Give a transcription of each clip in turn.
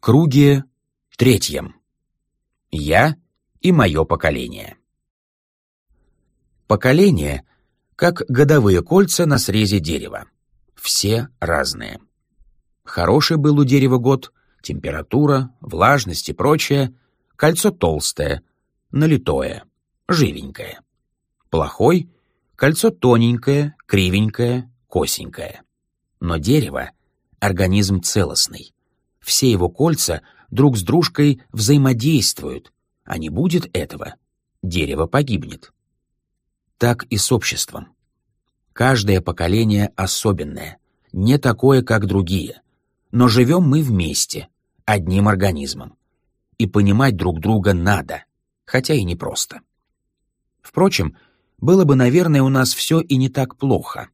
круге третьем. Я и мое поколение. Поколение как годовые кольца на срезе дерева. Все разные. Хороший был у дерева год, температура, влажность и прочее, кольцо толстое, налитое, живенькое. Плохой — кольцо тоненькое, кривенькое, косенькое. Но дерево — организм целостный. Все его кольца друг с дружкой взаимодействуют, а не будет этого — дерево погибнет так и с обществом. Каждое поколение особенное, не такое, как другие, но живем мы вместе, одним организмом. И понимать друг друга надо, хотя и непросто. Впрочем, было бы, наверное, у нас все и не так плохо.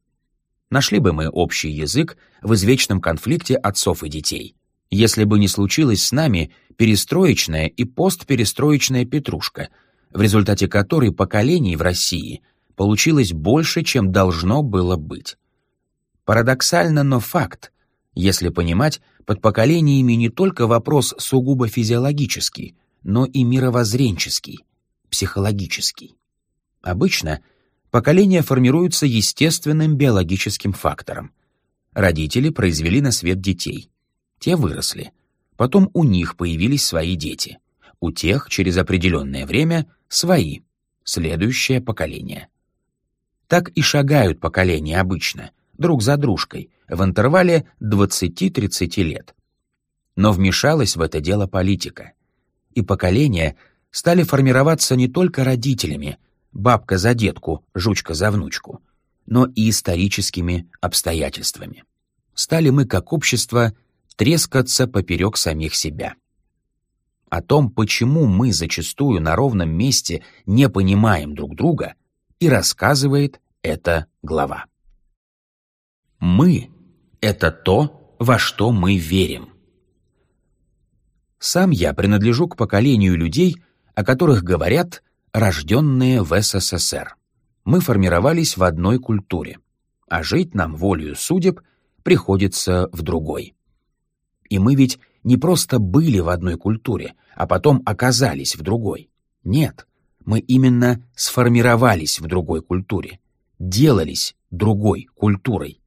Нашли бы мы общий язык в извечном конфликте отцов и детей, если бы не случилось с нами перестроечная и постперестроечная петрушка, в результате которой поколений в России – получилось больше, чем должно было быть. Парадоксально, но факт, если понимать под поколениями не только вопрос сугубо физиологический, но и мировоззренческий, психологический. Обычно поколения формируются естественным биологическим фактором. Родители произвели на свет детей. Те выросли. Потом у них появились свои дети. У тех через определенное время свои, следующее поколение так и шагают поколения обычно, друг за дружкой, в интервале 20-30 лет. Но вмешалась в это дело политика. И поколения стали формироваться не только родителями, бабка за детку, жучка за внучку, но и историческими обстоятельствами. Стали мы, как общество, трескаться поперек самих себя. О том, почему мы зачастую на ровном месте не понимаем друг друга — и рассказывает эта глава. Мы — это то, во что мы верим. Сам я принадлежу к поколению людей, о которых говорят «рожденные в СССР». Мы формировались в одной культуре, а жить нам волею судеб приходится в другой. И мы ведь не просто были в одной культуре, а потом оказались в другой. Нет, мы именно сформировались в другой культуре, делались другой культурой.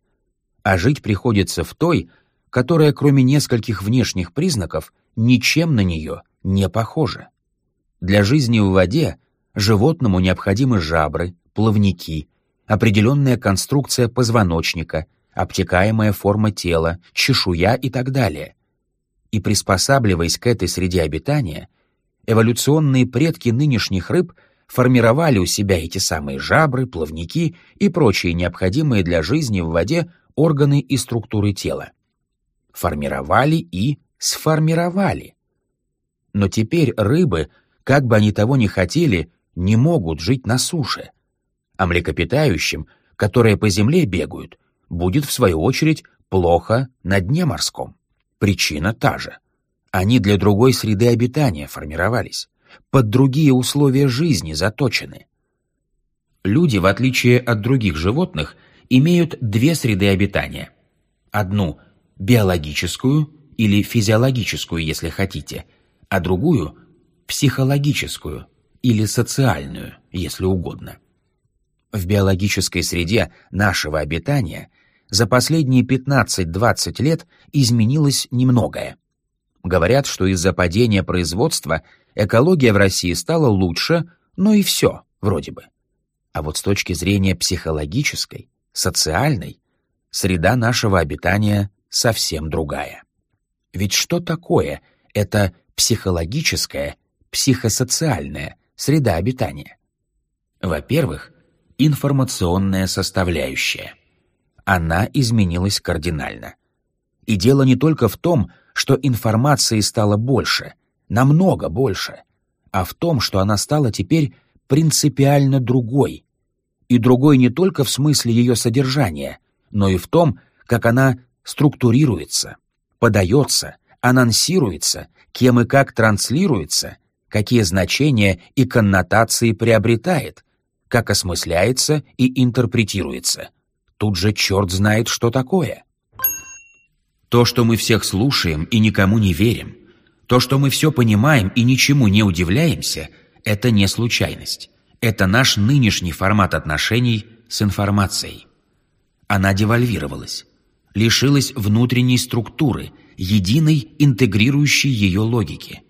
А жить приходится в той, которая, кроме нескольких внешних признаков, ничем на нее не похожа. Для жизни в воде животному необходимы жабры, плавники, определенная конструкция позвоночника, обтекаемая форма тела, чешуя и так далее. И приспосабливаясь к этой среде обитания – эволюционные предки нынешних рыб формировали у себя эти самые жабры, плавники и прочие необходимые для жизни в воде органы и структуры тела. Формировали и сформировали. Но теперь рыбы, как бы они того ни хотели, не могут жить на суше. А млекопитающим, которые по земле бегают, будет, в свою очередь, плохо на дне морском. Причина та же — они для другой среды обитания формировались, под другие условия жизни заточены. Люди, в отличие от других животных, имеют две среды обитания. Одну – биологическую или физиологическую, если хотите, а другую – психологическую или социальную, если угодно. В биологической среде нашего обитания за последние 15-20 лет изменилось немногое. Говорят, что из-за падения производства экология в России стала лучше, но и все, вроде бы. А вот с точки зрения психологической, социальной, среда нашего обитания совсем другая. Ведь что такое это психологическая, психосоциальная среда обитания? Во-первых, информационная составляющая. Она изменилась кардинально. И дело не только в том, что информации стало больше, намного больше, а в том, что она стала теперь принципиально другой. И другой не только в смысле ее содержания, но и в том, как она структурируется, подается, анонсируется, кем и как транслируется, какие значения и коннотации приобретает, как осмысляется и интерпретируется. Тут же черт знает, что такое. То, что мы всех слушаем и никому не верим, То, что мы все понимаем и ничему не удивляемся, это не случайность. Это наш нынешний формат отношений с информацией. Она девальвировалась, лишилась внутренней структуры, единой интегрирующей ее логики.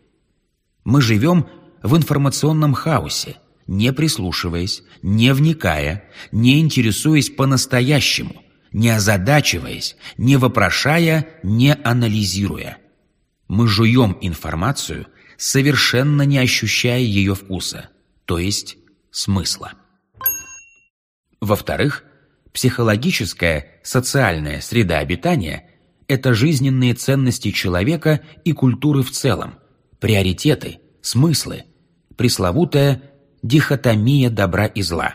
Мы живем в информационном хаосе, не прислушиваясь, не вникая, не интересуясь по-настоящему, не озадачиваясь, не вопрошая, не анализируя. Мы жуем информацию, совершенно не ощущая ее вкуса, то есть смысла. Во-вторых, психологическая, социальная среда обитания – это жизненные ценности человека и культуры в целом, приоритеты, смыслы, пресловутая дихотомия добра и зла.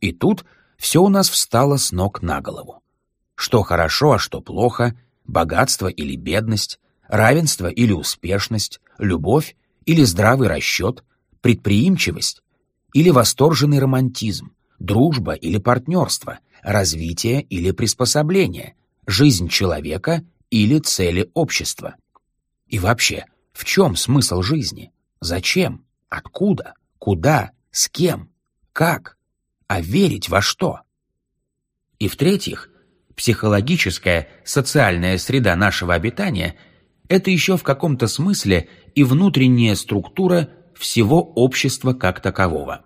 И тут все у нас встало с ног на голову. Что хорошо, а что плохо, богатство или бедность, равенство или успешность, любовь или здравый расчет, предприимчивость или восторженный романтизм, дружба или партнерство, развитие или приспособление, жизнь человека или цели общества. И вообще, в чем смысл жизни? Зачем? Откуда? Куда? С кем? Как? А верить во что? И в-третьих, психологическая, социальная среда нашего обитания – это еще в каком-то смысле и внутренняя структура всего общества как такового.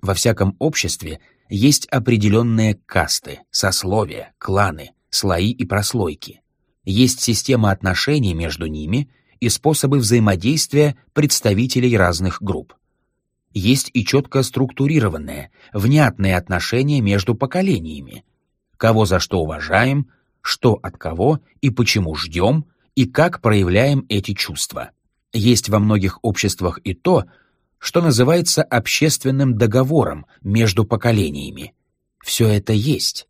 Во всяком обществе есть определенные касты, сословия, кланы, слои и прослойки. Есть система отношений между ними и способы взаимодействия представителей разных групп. Есть и четко структурированные, внятные отношения между поколениями. Кого за что уважаем, что от кого и почему ждем, и как проявляем эти чувства. Есть во многих обществах и то, что называется общественным договором между поколениями. Все это есть,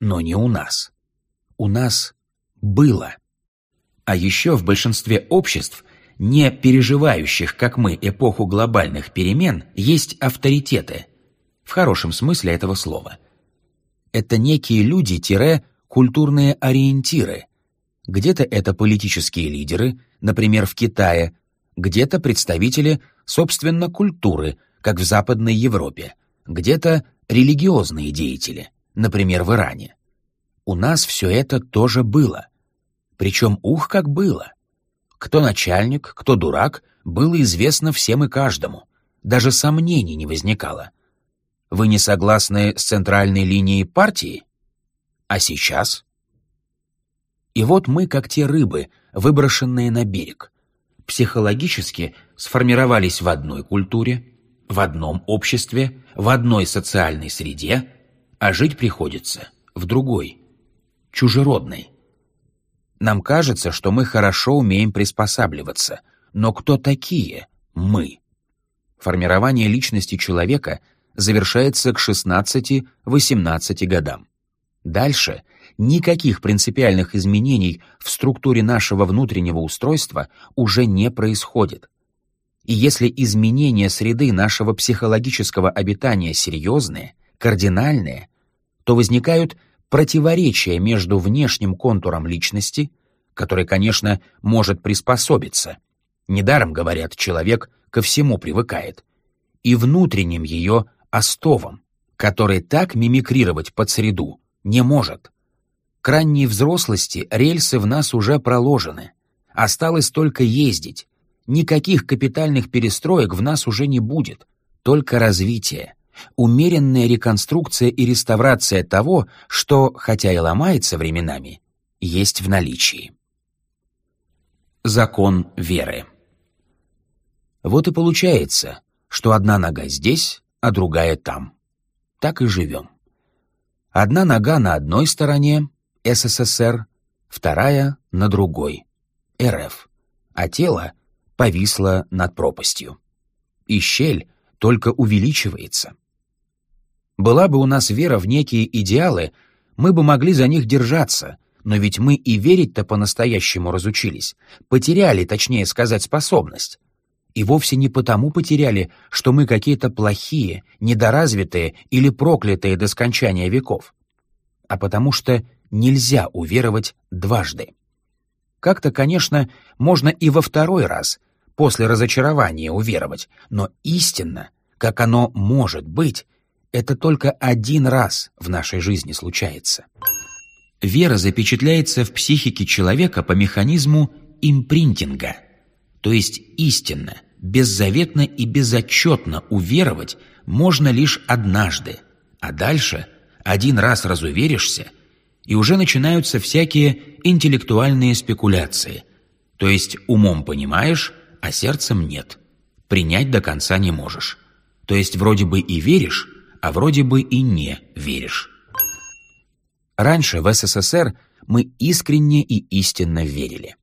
но не у нас. У нас было. А еще в большинстве обществ, не переживающих, как мы, эпоху глобальных перемен, есть авторитеты, в хорошем смысле этого слова. Это некие люди-культурные ориентиры. Где-то это политические лидеры, например, в Китае, где-то представители собственно, культуры, как в Западной Европе, где-то религиозные деятели, например, в Иране. У нас все это тоже было. Причем ух, как было. Кто начальник, кто дурак, было известно всем и каждому. Даже сомнений не возникало. Вы не согласны с центральной линией партии? А сейчас? И вот мы, как те рыбы, выброшенные на берег психологически сформировались в одной культуре, в одном обществе, в одной социальной среде, а жить приходится в другой, чужеродной. Нам кажется, что мы хорошо умеем приспосабливаться, но кто такие мы? Формирование личности человека завершается к 16-18 годам. Дальше никаких принципиальных изменений в структуре нашего внутреннего устройства уже не происходит. И если изменения среды нашего психологического обитания серьезные, кардинальные, то возникают противоречия между внешним контуром личности, который, конечно, может приспособиться. Недаром, говорят, человек ко всему привыкает, и внутренним ее остовом, который так мимикрировать под среду не может. К ранней взрослости рельсы в нас уже проложены. Осталось только ездить. Никаких капитальных перестроек в нас уже не будет. Только развитие. Умеренная реконструкция и реставрация того, что, хотя и ломается временами, есть в наличии. Закон веры. Вот и получается, что одна нога здесь, а другая там. Так и живем. Одна нога на одной стороне, СССР, вторая на другой, РФ, а тело повисло над пропастью. И щель только увеличивается. Была бы у нас вера в некие идеалы, мы бы могли за них держаться, но ведь мы и верить-то по-настоящему разучились, потеряли, точнее сказать, способность. И вовсе не потому потеряли, что мы какие-то плохие, недоразвитые или проклятые до скончания веков, а потому что нельзя уверовать дважды. Как-то, конечно, можно и во второй раз, после разочарования, уверовать, но истинно, как оно может быть, это только один раз в нашей жизни случается. Вера запечатляется в психике человека по механизму импринтинга, то есть истинно, беззаветно и безотчетно уверовать можно лишь однажды, а дальше один раз разуверишься, и уже начинаются всякие интеллектуальные спекуляции, то есть умом понимаешь, а сердцем нет, принять до конца не можешь, то есть вроде бы и веришь, а вроде бы и не веришь. Раньше в СССР мы искренне и истинно верили.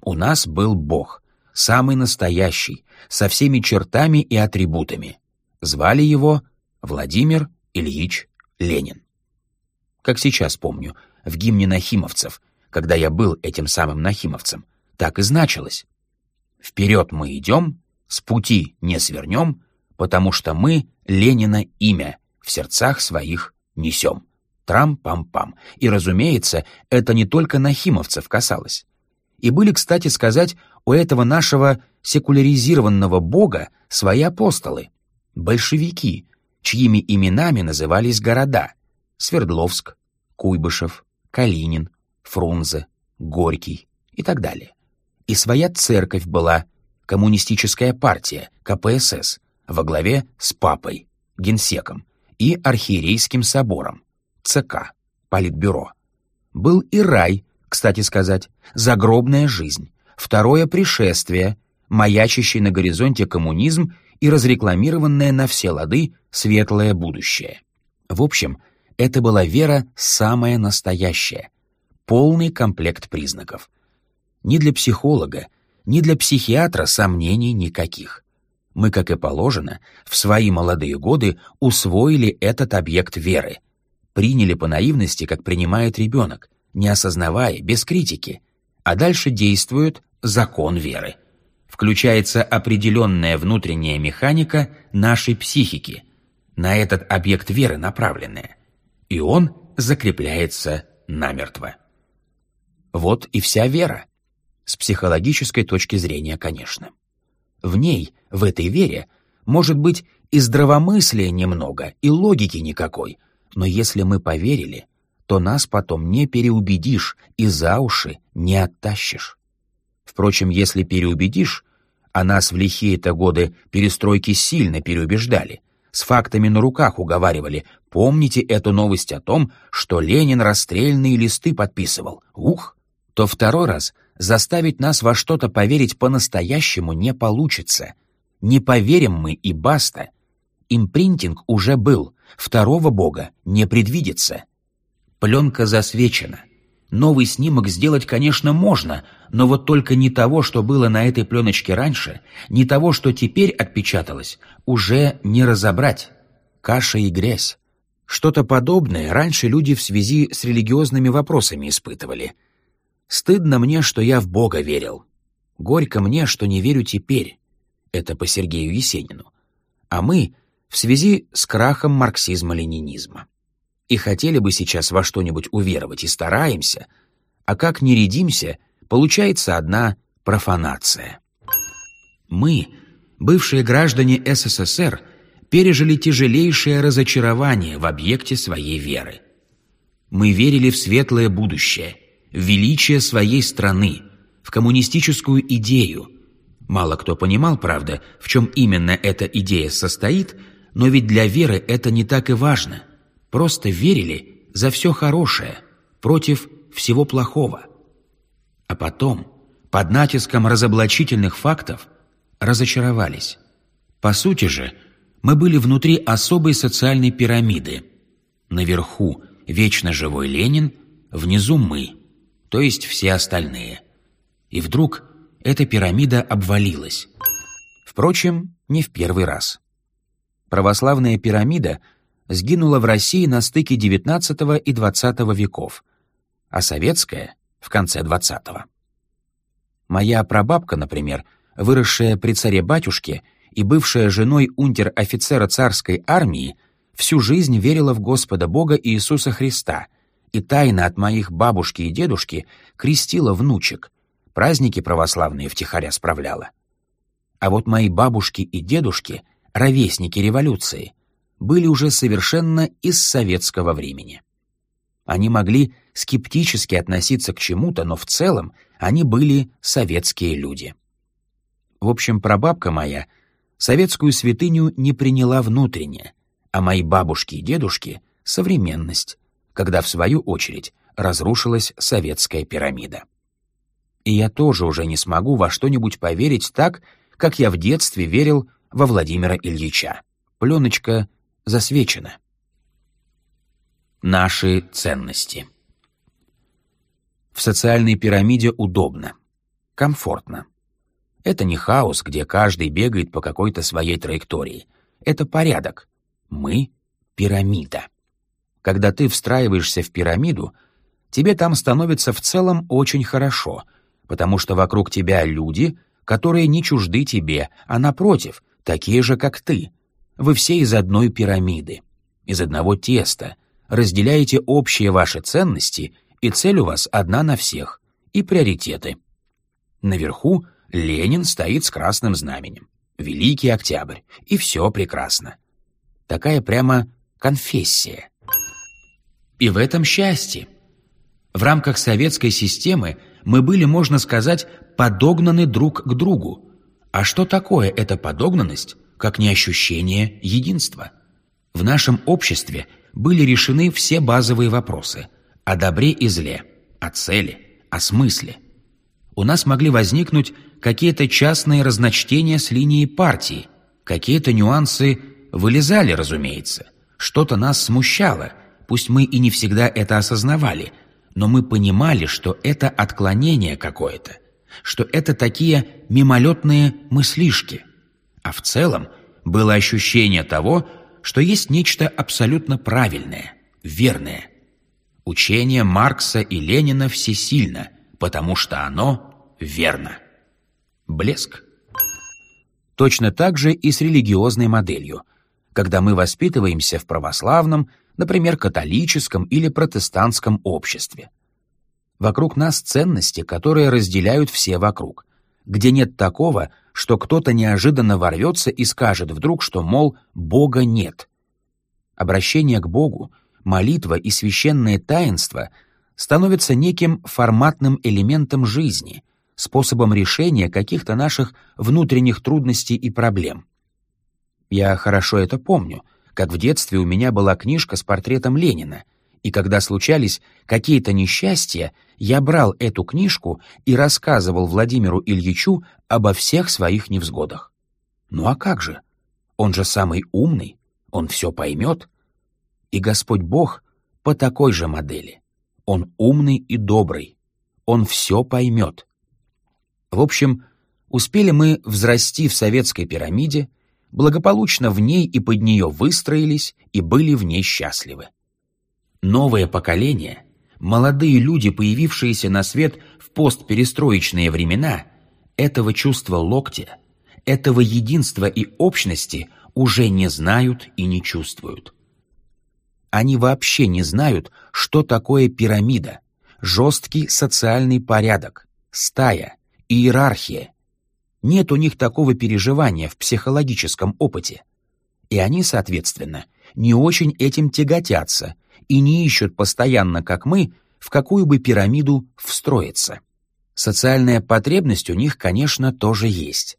У нас был Бог, самый настоящий, со всеми чертами и атрибутами. Звали его Владимир Ильич Ленин. Как сейчас помню, в гимне нахимовцев, когда я был этим самым нахимовцем, так и значилось. «Вперед мы идем, с пути не свернем, потому что мы Ленина имя в сердцах своих несем». Трам-пам-пам. И, разумеется, это не только нахимовцев касалось. И были, кстати сказать, у этого нашего секуляризированного бога свои апостолы, большевики, чьими именами назывались города Свердловск, Куйбышев, Калинин, Фрунзе, Горький и так далее. И своя церковь была, коммунистическая партия, КПСС, во главе с папой, генсеком и архиерейским собором, ЦК, Политбюро. Был и рай, кстати сказать, загробная жизнь, второе пришествие, маячащий на горизонте коммунизм и разрекламированное на все лады светлое будущее. В общем, это была вера самая настоящая, полный комплект признаков. Ни для психолога, ни для психиатра сомнений никаких. Мы, как и положено, в свои молодые годы усвоили этот объект веры — приняли по наивности, как принимает ребенок, не осознавая, без критики, а дальше действует закон веры. Включается определенная внутренняя механика нашей психики, на этот объект веры направленная, и он закрепляется намертво. Вот и вся вера, с психологической точки зрения, конечно. В ней, в этой вере, может быть и здравомыслия немного, и логики никакой, но если мы поверили, то нас потом не переубедишь и за уши не оттащишь. Впрочем, если переубедишь, а нас в лихие-то годы перестройки сильно переубеждали, с фактами на руках уговаривали, помните эту новость о том, что Ленин расстрельные листы подписывал, ух, то второй раз заставить нас во что-то поверить по-настоящему не получится. Не поверим мы и баста. Импринтинг уже был, Второго бога не предвидится. Пленка засвечена. Новый снимок сделать, конечно, можно, но вот только не того, что было на этой пленочке раньше, не того, что теперь отпечаталось, уже не разобрать. Каша и грязь. Что-то подобное раньше люди в связи с религиозными вопросами испытывали. Стыдно мне, что я в Бога верил. Горько мне, что не верю теперь. Это по Сергею Есенину. А мы в связи с крахом марксизма-ленинизма. И хотели бы сейчас во что-нибудь уверовать, и стараемся, а как не рядимся, получается одна профанация. Мы, бывшие граждане СССР, пережили тяжелейшее разочарование в объекте своей веры. Мы верили в светлое будущее, в величие своей страны, в коммунистическую идею. Мало кто понимал, правда, в чем именно эта идея состоит – но ведь для веры это не так и важно. Просто верили за все хорошее, против всего плохого. А потом, под натиском разоблачительных фактов, разочаровались. По сути же, мы были внутри особой социальной пирамиды. Наверху вечно живой Ленин, внизу мы, то есть все остальные. И вдруг эта пирамида обвалилась. Впрочем, не в первый раз православная пирамида сгинула в России на стыке XIX и XX веков, а советская — в конце XX. Моя прабабка, например, выросшая при царе-батюшке и бывшая женой унтер-офицера царской армии, всю жизнь верила в Господа Бога Иисуса Христа и тайно от моих бабушки и дедушки крестила внучек, праздники православные втихаря справляла. А вот мои бабушки и дедушки, ровесники революции, были уже совершенно из советского времени. Они могли скептически относиться к чему-то, но в целом они были советские люди. В общем, прабабка моя советскую святыню не приняла внутренне, а мои бабушки и дедушки — современность, когда, в свою очередь, разрушилась советская пирамида. И я тоже уже не смогу во что-нибудь поверить так, как я в детстве верил во Владимира Ильича. Пленочка засвечена. Наши ценности. В социальной пирамиде удобно, комфортно. Это не хаос, где каждый бегает по какой-то своей траектории. Это порядок. Мы — пирамида. Когда ты встраиваешься в пирамиду, тебе там становится в целом очень хорошо, потому что вокруг тебя люди, которые не чужды тебе, а напротив, такие же, как ты. Вы все из одной пирамиды, из одного теста, разделяете общие ваши ценности, и цель у вас одна на всех, и приоритеты. Наверху Ленин стоит с красным знаменем. Великий Октябрь. И все прекрасно. Такая прямо конфессия. И в этом счастье. В рамках советской системы мы были, можно сказать, подогнаны друг к другу. А что такое эта подогнанность, как не ощущение единства? В нашем обществе были решены все базовые вопросы о добре и зле, о цели, о смысле. У нас могли возникнуть какие-то частные разночтения с линией партии, какие-то нюансы вылезали, разумеется. Что-то нас смущало, пусть мы и не всегда это осознавали, но мы понимали, что это отклонение какое-то, что это такие мимолетные мыслишки. А в целом было ощущение того, что есть нечто абсолютно правильное, верное. Учение Маркса и Ленина всесильно, потому что оно верно. Блеск. Точно так же и с религиозной моделью. Когда мы воспитываемся в православном, например, католическом или протестантском обществе. Вокруг нас ценности, которые разделяют все вокруг, где нет такого, что кто-то неожиданно ворвется и скажет вдруг, что, мол, Бога нет. Обращение к Богу, молитва и священное таинство становятся неким форматным элементом жизни, способом решения каких-то наших внутренних трудностей и проблем. Я хорошо это помню, как в детстве у меня была книжка с портретом Ленина, и когда случались какие-то несчастья, я брал эту книжку и рассказывал Владимиру Ильичу обо всех своих невзгодах. Ну а как же? Он же самый умный, он все поймет. И Господь Бог по такой же модели. Он умный и добрый. Он все поймет. В общем, успели мы взрасти в советской пирамиде, благополучно в ней и под нее выстроились и были в ней счастливы. Новое поколение, молодые люди, появившиеся на свет в постперестроечные времена, этого чувства локтя, этого единства и общности уже не знают и не чувствуют. Они вообще не знают, что такое пирамида, жесткий социальный порядок, стая, иерархия. Нет у них такого переживания в психологическом опыте. И они, соответственно, не очень этим тяготятся и не ищут постоянно, как мы, в какую бы пирамиду встроиться. Социальная потребность у них, конечно, тоже есть.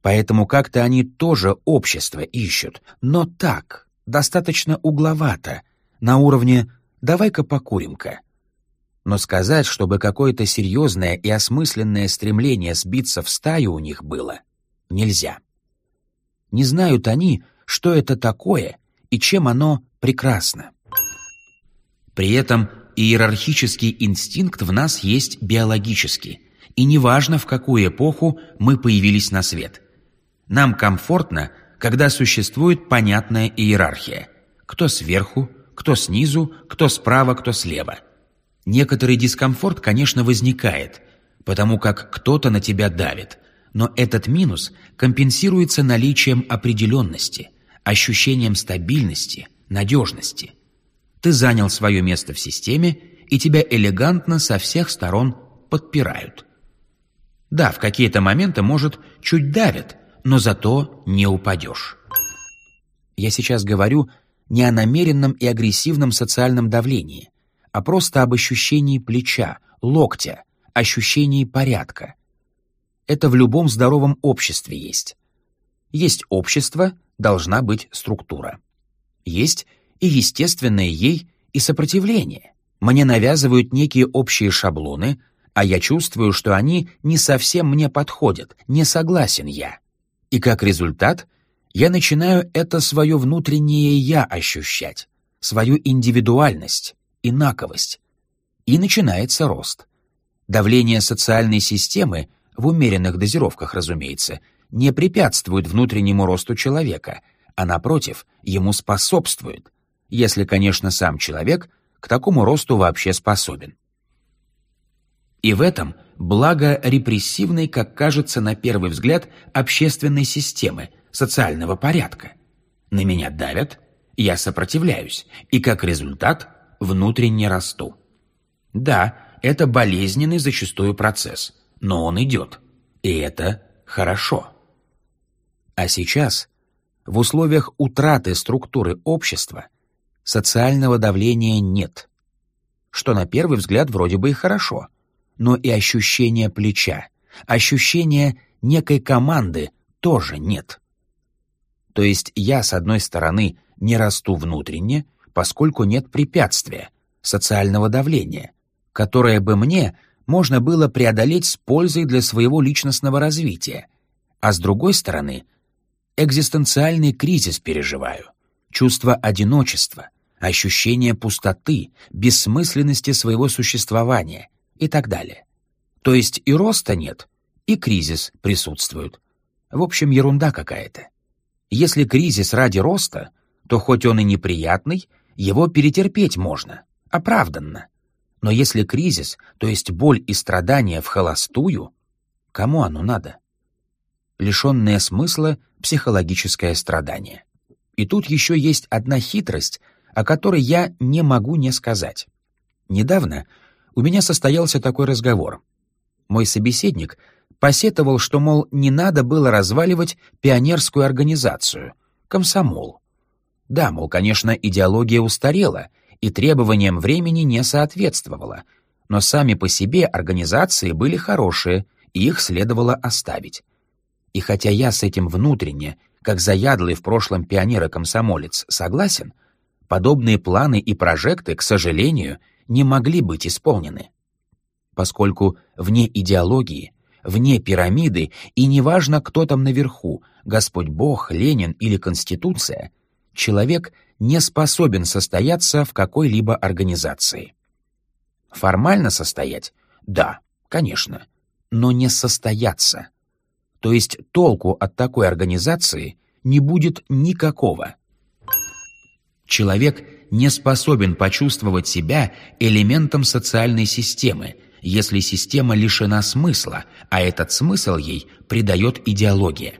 Поэтому как-то они тоже общество ищут, но так, достаточно угловато, на уровне «давай-ка покурим-ка». Но сказать, чтобы какое-то серьезное и осмысленное стремление сбиться в стаю у них было, нельзя. Не знают они, что это такое и чем оно прекрасно. При этом иерархический инстинкт в нас есть биологически, и неважно, в какую эпоху мы появились на свет. Нам комфортно, когда существует понятная иерархия. Кто сверху, кто снизу, кто справа, кто слева – Некоторый дискомфорт, конечно, возникает, потому как кто-то на тебя давит, но этот минус компенсируется наличием определенности, ощущением стабильности, надежности. Ты занял свое место в системе, и тебя элегантно со всех сторон подпирают. Да, в какие-то моменты, может, чуть давит, но зато не упадешь. Я сейчас говорю не о намеренном и агрессивном социальном давлении, а просто об ощущении плеча, локтя, ощущении порядка. Это в любом здоровом обществе есть. Есть общество, должна быть структура. Есть и естественное ей и сопротивление. Мне навязывают некие общие шаблоны, а я чувствую, что они не совсем мне подходят, не согласен я. И как результат, я начинаю это свое внутреннее «я» ощущать, свою индивидуальность, инаковость. И начинается рост. Давление социальной системы, в умеренных дозировках, разумеется, не препятствует внутреннему росту человека, а, напротив, ему способствует, если, конечно, сам человек к такому росту вообще способен. И в этом благо репрессивной, как кажется на первый взгляд, общественной системы, социального порядка. На меня давят, я сопротивляюсь, и как результат внутренне расту. Да, это болезненный зачастую процесс, но он идет, и это хорошо. А сейчас, в условиях утраты структуры общества, социального давления нет, что на первый взгляд вроде бы и хорошо – но и ощущения плеча, ощущения некой команды тоже нет. То есть я, с одной стороны, не расту внутренне, поскольку нет препятствия, социального давления, которое бы мне можно было преодолеть с пользой для своего личностного развития, а с другой стороны, экзистенциальный кризис переживаю, чувство одиночества, ощущение пустоты, бессмысленности своего существования, и так далее. То есть и роста нет, и кризис присутствует. В общем, ерунда какая-то. Если кризис ради роста, то хоть он и неприятный, его перетерпеть можно, оправданно. Но если кризис, то есть боль и страдания в холостую, кому оно надо? Лишенное смысла психологическое страдание. И тут еще есть одна хитрость, о которой я не могу не сказать. Недавно у меня состоялся такой разговор. Мой собеседник посетовал, что, мол, не надо было разваливать пионерскую организацию, комсомол. Да, мол, конечно, идеология устарела и требованиям времени не соответствовала, но сами по себе организации были хорошие, и их следовало оставить. И хотя я с этим внутренне, как заядлый в прошлом пионер комсомолец, согласен, подобные планы и прожекты, к сожалению, не могли быть исполнены. Поскольку вне идеологии, вне пирамиды, и неважно, кто там наверху, Господь Бог, Ленин или Конституция, человек не способен состояться в какой-либо организации. Формально состоять? Да, конечно, но не состояться. То есть толку от такой организации не будет никакого. Человек не способен почувствовать себя элементом социальной системы, если система лишена смысла, а этот смысл ей придает идеология.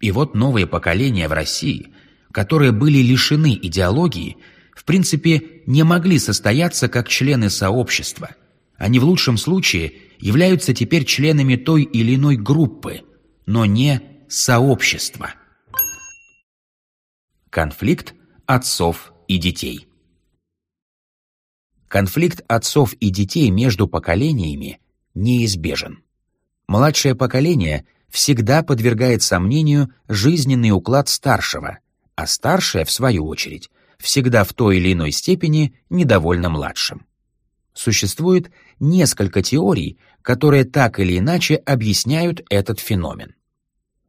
И вот новые поколения в России, которые были лишены идеологии, в принципе, не могли состояться как члены сообщества. Они в лучшем случае являются теперь членами той или иной группы, но не сообщества. Конфликт отцов и детей. Конфликт отцов и детей между поколениями неизбежен. Младшее поколение всегда подвергает сомнению жизненный уклад старшего, а старшее, в свою очередь, всегда в той или иной степени недовольно младшим. Существует несколько теорий, которые так или иначе объясняют этот феномен.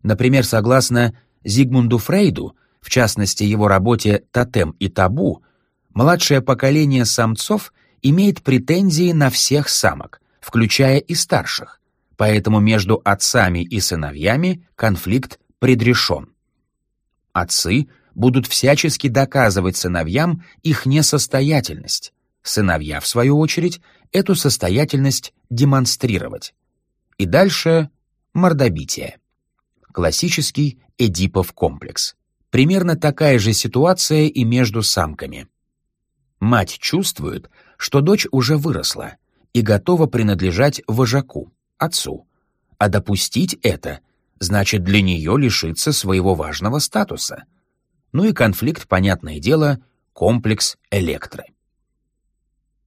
Например, согласно Зигмунду Фрейду, в частности его работе «Тотем и табу», младшее поколение самцов имеет претензии на всех самок, включая и старших, поэтому между отцами и сыновьями конфликт предрешен. Отцы будут всячески доказывать сыновьям их несостоятельность, сыновья, в свою очередь, эту состоятельность демонстрировать. И дальше мордобитие. Классический Эдипов комплекс. Примерно такая же ситуация и между самками. Мать чувствует, что дочь уже выросла и готова принадлежать вожаку, отцу. а допустить это значит для нее лишиться своего важного статуса. Ну и конфликт, понятное дело, комплекс электры.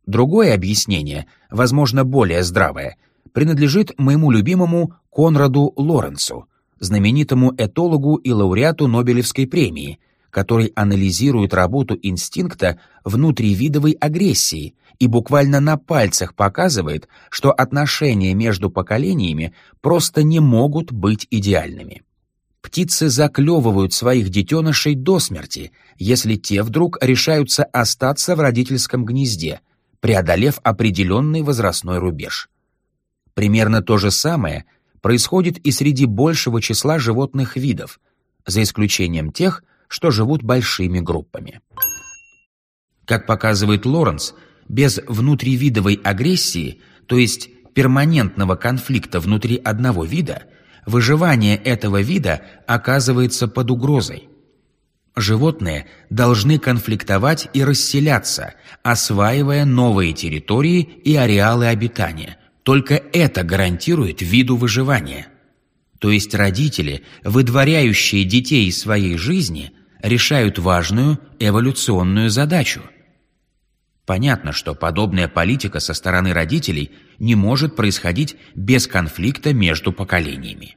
Другое объяснение, возможно, более здравое, принадлежит моему любимому Конраду Лоренцу, знаменитому этологу и лауреату Нобелевской премии, который анализирует работу инстинкта внутривидовой агрессии и буквально на пальцах показывает, что отношения между поколениями просто не могут быть идеальными. Птицы заклевывают своих детенышей до смерти, если те вдруг решаются остаться в родительском гнезде, преодолев определенный возрастной рубеж. Примерно то же самое происходит и среди большего числа животных видов, за исключением тех, что живут большими группами. Как показывает Лоренс, без внутривидовой агрессии, то есть перманентного конфликта внутри одного вида, выживание этого вида оказывается под угрозой. Животные должны конфликтовать и расселяться, осваивая новые территории и ареалы обитания. Только это гарантирует виду выживания. То есть родители, выдворяющие детей из своей жизни, решают важную эволюционную задачу. Понятно, что подобная политика со стороны родителей не может происходить без конфликта между поколениями.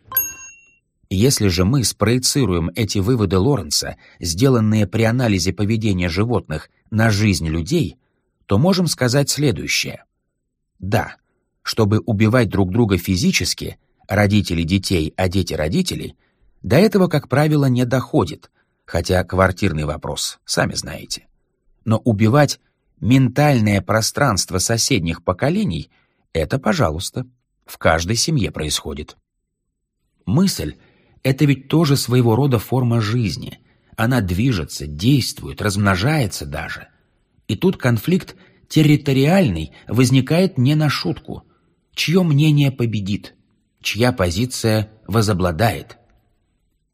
Если же мы спроецируем эти выводы Лоренца, сделанные при анализе поведения животных, на жизнь людей, то можем сказать следующее. Да, чтобы убивать друг друга физически, родители детей, а дети родителей, до этого, как правило, не доходит, хотя квартирный вопрос, сами знаете. Но убивать ментальное пространство соседних поколений — это, пожалуйста, в каждой семье происходит. Мысль — это ведь тоже своего рода форма жизни. Она движется, действует, размножается даже. И тут конфликт территориальный возникает не на шутку. Чье мнение победит? Чья позиция возобладает?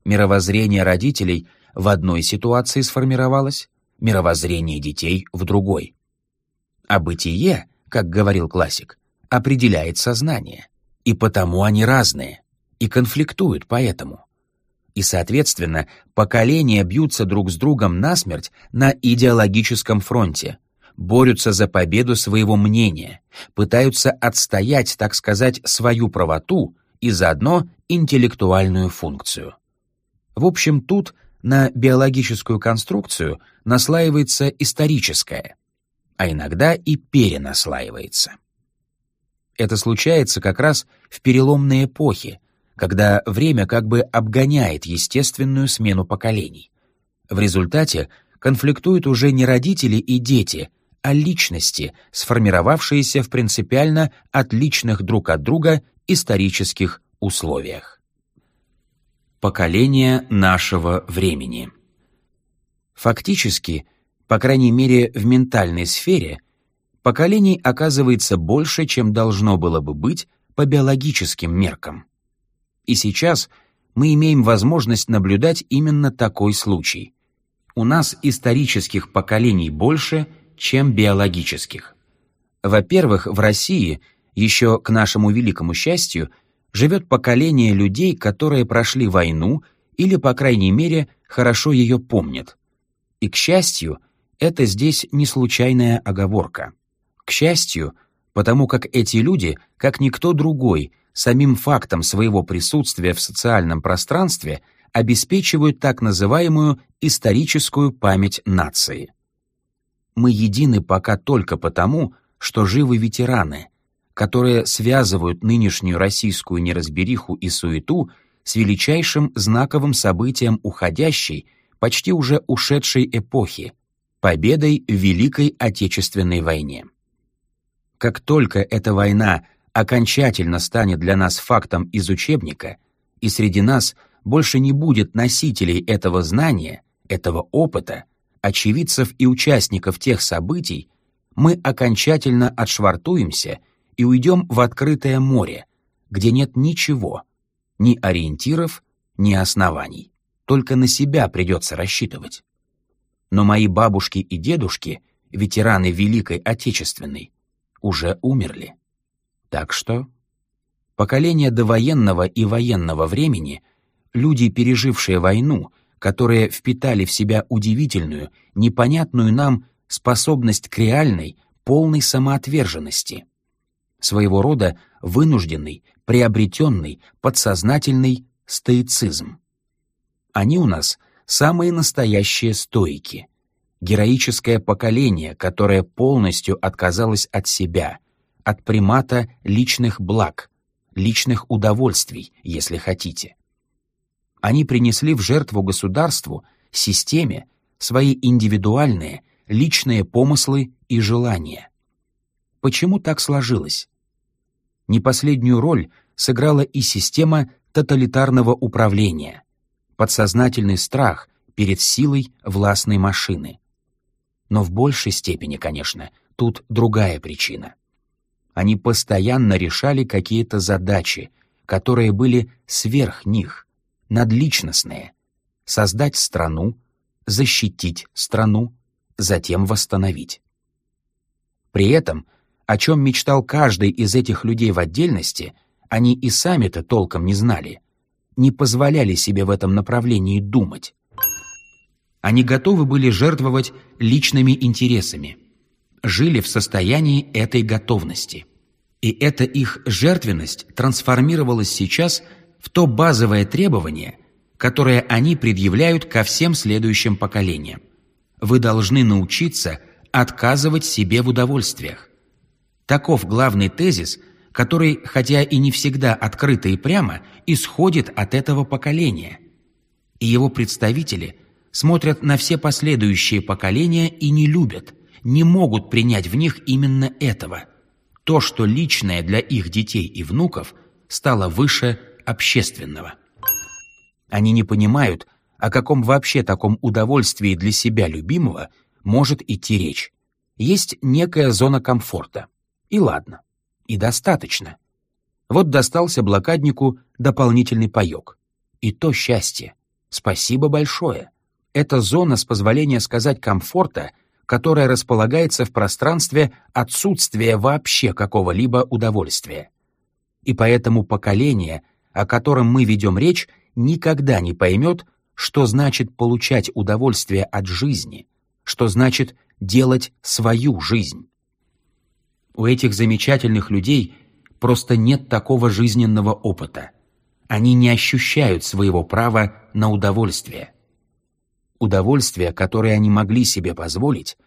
Мировоззрение родителей в одной ситуации сформировалось, мировоззрение детей в другой. А бытие, как говорил классик, определяет сознание, и потому они разные, и конфликтуют поэтому. И, соответственно, поколения бьются друг с другом насмерть на идеологическом фронте, борются за победу своего мнения, пытаются отстоять, так сказать, свою правоту и заодно интеллектуальную функцию. В общем, тут – на биологическую конструкцию наслаивается историческое, а иногда и перенаслаивается. Это случается как раз в переломные эпохи, когда время как бы обгоняет естественную смену поколений. В результате конфликтуют уже не родители и дети, а личности, сформировавшиеся в принципиально отличных друг от друга исторических условиях. Поколение нашего времени. Фактически, по крайней мере в ментальной сфере, поколений оказывается больше, чем должно было бы быть по биологическим меркам. И сейчас мы имеем возможность наблюдать именно такой случай. У нас исторических поколений больше, чем биологических. Во-первых, в России, еще к нашему великому счастью, живет поколение людей, которые прошли войну или, по крайней мере, хорошо ее помнят. И, к счастью, это здесь не случайная оговорка. К счастью, потому как эти люди, как никто другой, самим фактом своего присутствия в социальном пространстве обеспечивают так называемую историческую память нации. Мы едины пока только потому, что живы ветераны — которые связывают нынешнюю российскую неразбериху и суету с величайшим знаковым событием уходящей, почти уже ушедшей эпохи — победой в Великой Отечественной войне. Как только эта война окончательно станет для нас фактом из учебника, и среди нас больше не будет носителей этого знания, этого опыта, очевидцев и участников тех событий, мы окончательно отшвартуемся — и уйдем в открытое море, где нет ничего, ни ориентиров, ни оснований. Только на себя придется рассчитывать. Но мои бабушки и дедушки, ветераны Великой Отечественной, уже умерли. Так что Поколения довоенного и военного времени, люди, пережившие войну, которые впитали в себя удивительную, непонятную нам способность к реальной, полной самоотверженности. Своего рода вынужденный, приобретенный, подсознательный стоицизм. Они у нас самые настоящие стоики. Героическое поколение, которое полностью отказалось от себя, от примата личных благ, личных удовольствий, если хотите. Они принесли в жертву государству, системе, свои индивидуальные, личные помыслы и желания. Почему так сложилось? Не последнюю роль сыграла и система тоталитарного управления, подсознательный страх перед силой властной машины. Но в большей степени, конечно, тут другая причина. Они постоянно решали какие-то задачи, которые были сверх них, надличностные. Создать страну, защитить страну, затем восстановить. При этом, о чем мечтал каждый из этих людей в отдельности, они и сами-то толком не знали, не позволяли себе в этом направлении думать. Они готовы были жертвовать личными интересами, жили в состоянии этой готовности. И эта их жертвенность трансформировалась сейчас в то базовое требование, которое они предъявляют ко всем следующим поколениям. Вы должны научиться отказывать себе в удовольствиях. Таков главный тезис, который, хотя и не всегда открыто и прямо, исходит от этого поколения. И его представители смотрят на все последующие поколения и не любят, не могут принять в них именно этого. То, что личное для их детей и внуков стало выше общественного. Они не понимают, о каком вообще таком удовольствии для себя любимого может идти речь. Есть некая зона комфорта. И ладно. И достаточно. Вот достался блокаднику дополнительный паёк. И то счастье. Спасибо большое. Это зона, с позволения сказать, комфорта, которая располагается в пространстве отсутствия вообще какого-либо удовольствия. И поэтому поколение, о котором мы ведем речь, никогда не поймет, что значит получать удовольствие от жизни, что значит делать свою жизнь. У этих замечательных людей просто нет такого жизненного опыта. Они не ощущают своего права на удовольствие. Удовольствие, которое они могли себе позволить,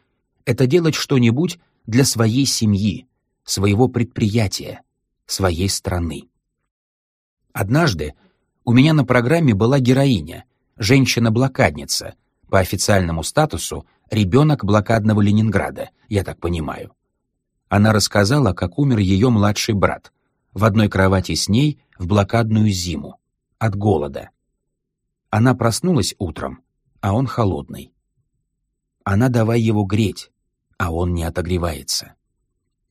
это делать что-нибудь для своей семьи, своего предприятия, своей страны. Однажды у меня на программе была героиня, женщина-блокадница, по официальному статусу ребенок блокадного Ленинграда, я так понимаю. Она рассказала, как умер ее младший брат, в одной кровати с ней в блокадную зиму, от голода. Она проснулась утром, а он холодный. Она давай его греть, а он не отогревается.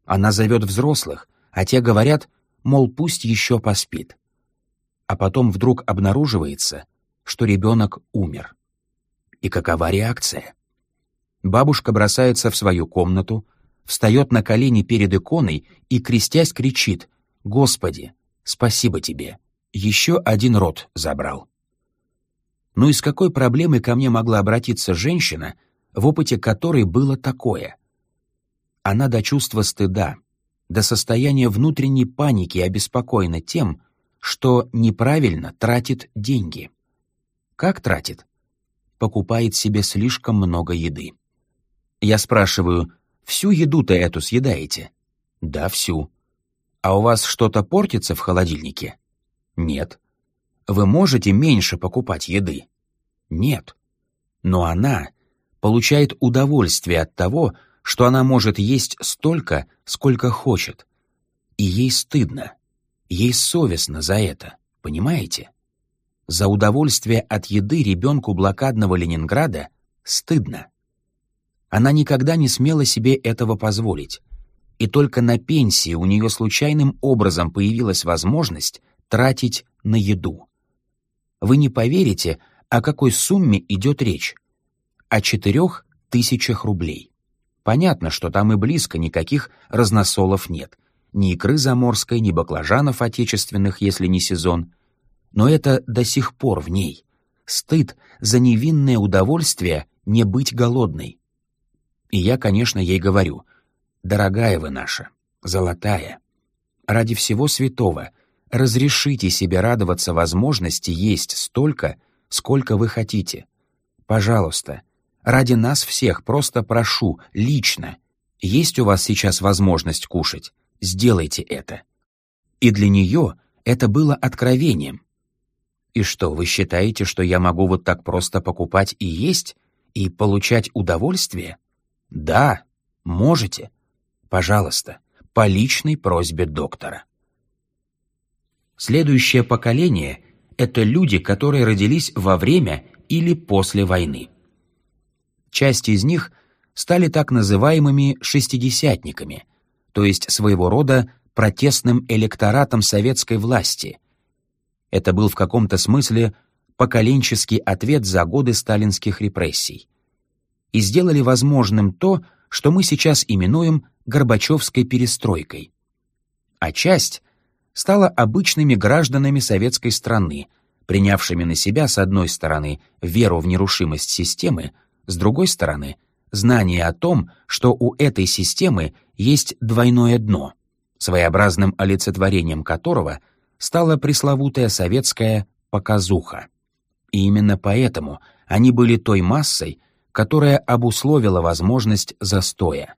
Она зовет взрослых, а те говорят, мол, пусть еще поспит. А потом вдруг обнаруживается, что ребенок умер. И какова реакция? Бабушка бросается в свою комнату, встает на колени перед иконой и, крестясь, кричит «Господи, спасибо тебе! Еще один род забрал». Ну и с какой проблемой ко мне могла обратиться женщина, в опыте которой было такое? Она до чувства стыда, до состояния внутренней паники обеспокоена тем, что неправильно тратит деньги. Как тратит? Покупает себе слишком много еды. Я спрашиваю, всю еду-то эту съедаете? Да, всю. А у вас что-то портится в холодильнике? Нет. Вы можете меньше покупать еды? Нет. Но она получает удовольствие от того, что она может есть столько, сколько хочет. И ей стыдно, ей совестно за это, понимаете? За удовольствие от еды ребенку блокадного Ленинграда стыдно. Она никогда не смела себе этого позволить. И только на пенсии у нее случайным образом появилась возможность тратить на еду. Вы не поверите, о какой сумме идет речь. О четырех тысячах рублей. Понятно, что там и близко никаких разносолов нет. ни икры заморской, ни баклажанов отечественных, если не сезон. Но это до сих пор в ней. Стыд за невинное удовольствие не быть голодной. И я, конечно, ей говорю, «Дорогая вы наша, золотая, ради всего святого, разрешите себе радоваться возможности есть столько, сколько вы хотите. Пожалуйста, ради нас всех просто прошу, лично, есть у вас сейчас возможность кушать, сделайте это. И для нее это было откровением. И что, вы считаете, что я могу вот так просто покупать и есть, и получать удовольствие? Да, можете. Пожалуйста, по личной просьбе доктора. Следующее поколение — это люди, которые родились во время или после войны. Часть из них стали так называемыми «шестидесятниками», то есть своего рода протестным электоратом советской власти. Это был в каком-то смысле поколенческий ответ за годы сталинских репрессий. И сделали возможным то, что мы сейчас именуем Горбачевской перестройкой. А часть стала обычными гражданами советской страны, принявшими на себя, с одной стороны, веру в нерушимость системы, с другой стороны — знание о том, что у этой системы есть двойное дно, своеобразным олицетворением которого стала пресловутая советская «показуха». И именно поэтому они были той массой, которая обусловила возможность застоя.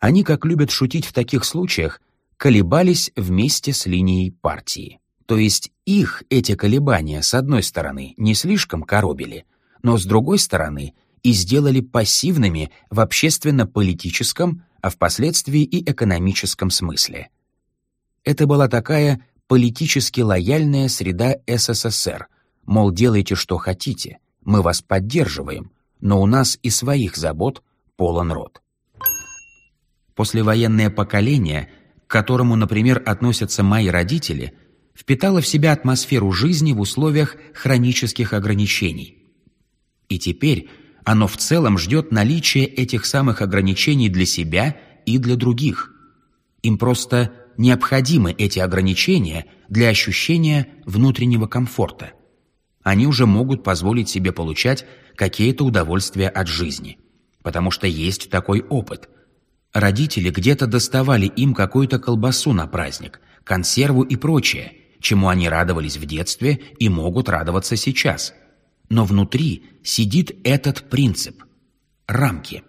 Они, как любят шутить в таких случаях, колебались вместе с линией партии. То есть их эти колебания, с одной стороны, не слишком коробили, но с другой стороны, и сделали пассивными в общественно-политическом, а впоследствии и экономическом смысле. Это была такая политически лояльная среда СССР, мол, делайте, что хотите, мы вас поддерживаем, но у нас и своих забот полон рот. Послевоенное поколение, которому, например, относятся мои родители, впитало в себя атмосферу жизни в условиях хронических ограничений. И теперь оно в целом ждет наличия этих самых ограничений для себя и для других. Им просто необходимы эти ограничения для ощущения внутреннего комфорта. Они уже могут позволить себе получать какие-то удовольствия от жизни, потому что есть такой опыт. Родители где-то доставали им какую-то колбасу на праздник, консерву и прочее, чему они радовались в детстве и могут радоваться сейчас – но внутри сидит этот принцип — рамки.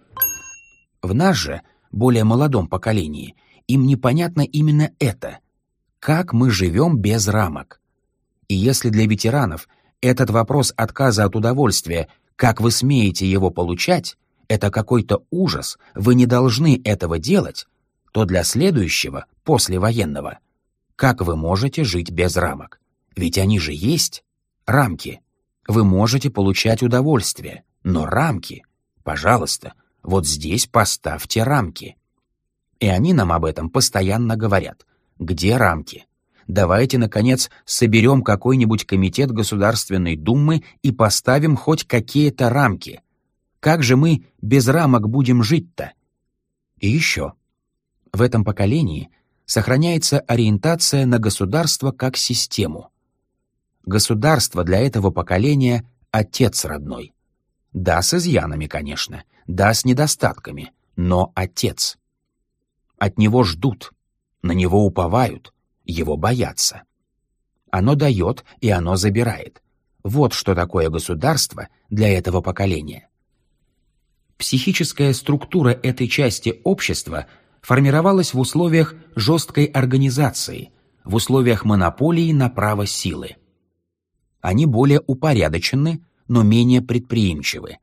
В нас же, более молодом поколении, им непонятно именно это — как мы живем без рамок. И если для ветеранов этот вопрос отказа от удовольствия, как вы смеете его получать, это какой-то ужас, вы не должны этого делать, то для следующего, послевоенного, как вы можете жить без рамок? Ведь они же есть, рамки. Вы можете получать удовольствие, но рамки, пожалуйста, вот здесь поставьте рамки. И они нам об этом постоянно говорят. Где рамки? Давайте, наконец, соберем какой-нибудь комитет Государственной Думы и поставим хоть какие-то рамки. Как же мы без рамок будем жить-то? И еще. В этом поколении сохраняется ориентация на государство как систему — Государство для этого поколения — отец родной. Да, с изъянами, конечно, да, с недостатками, но отец. От него ждут, на него уповают, его боятся. Оно дает и оно забирает. Вот что такое государство для этого поколения. Психическая структура этой части общества формировалась в условиях жесткой организации, в условиях монополии на право силы. Они более упорядочены, но менее предприимчивы.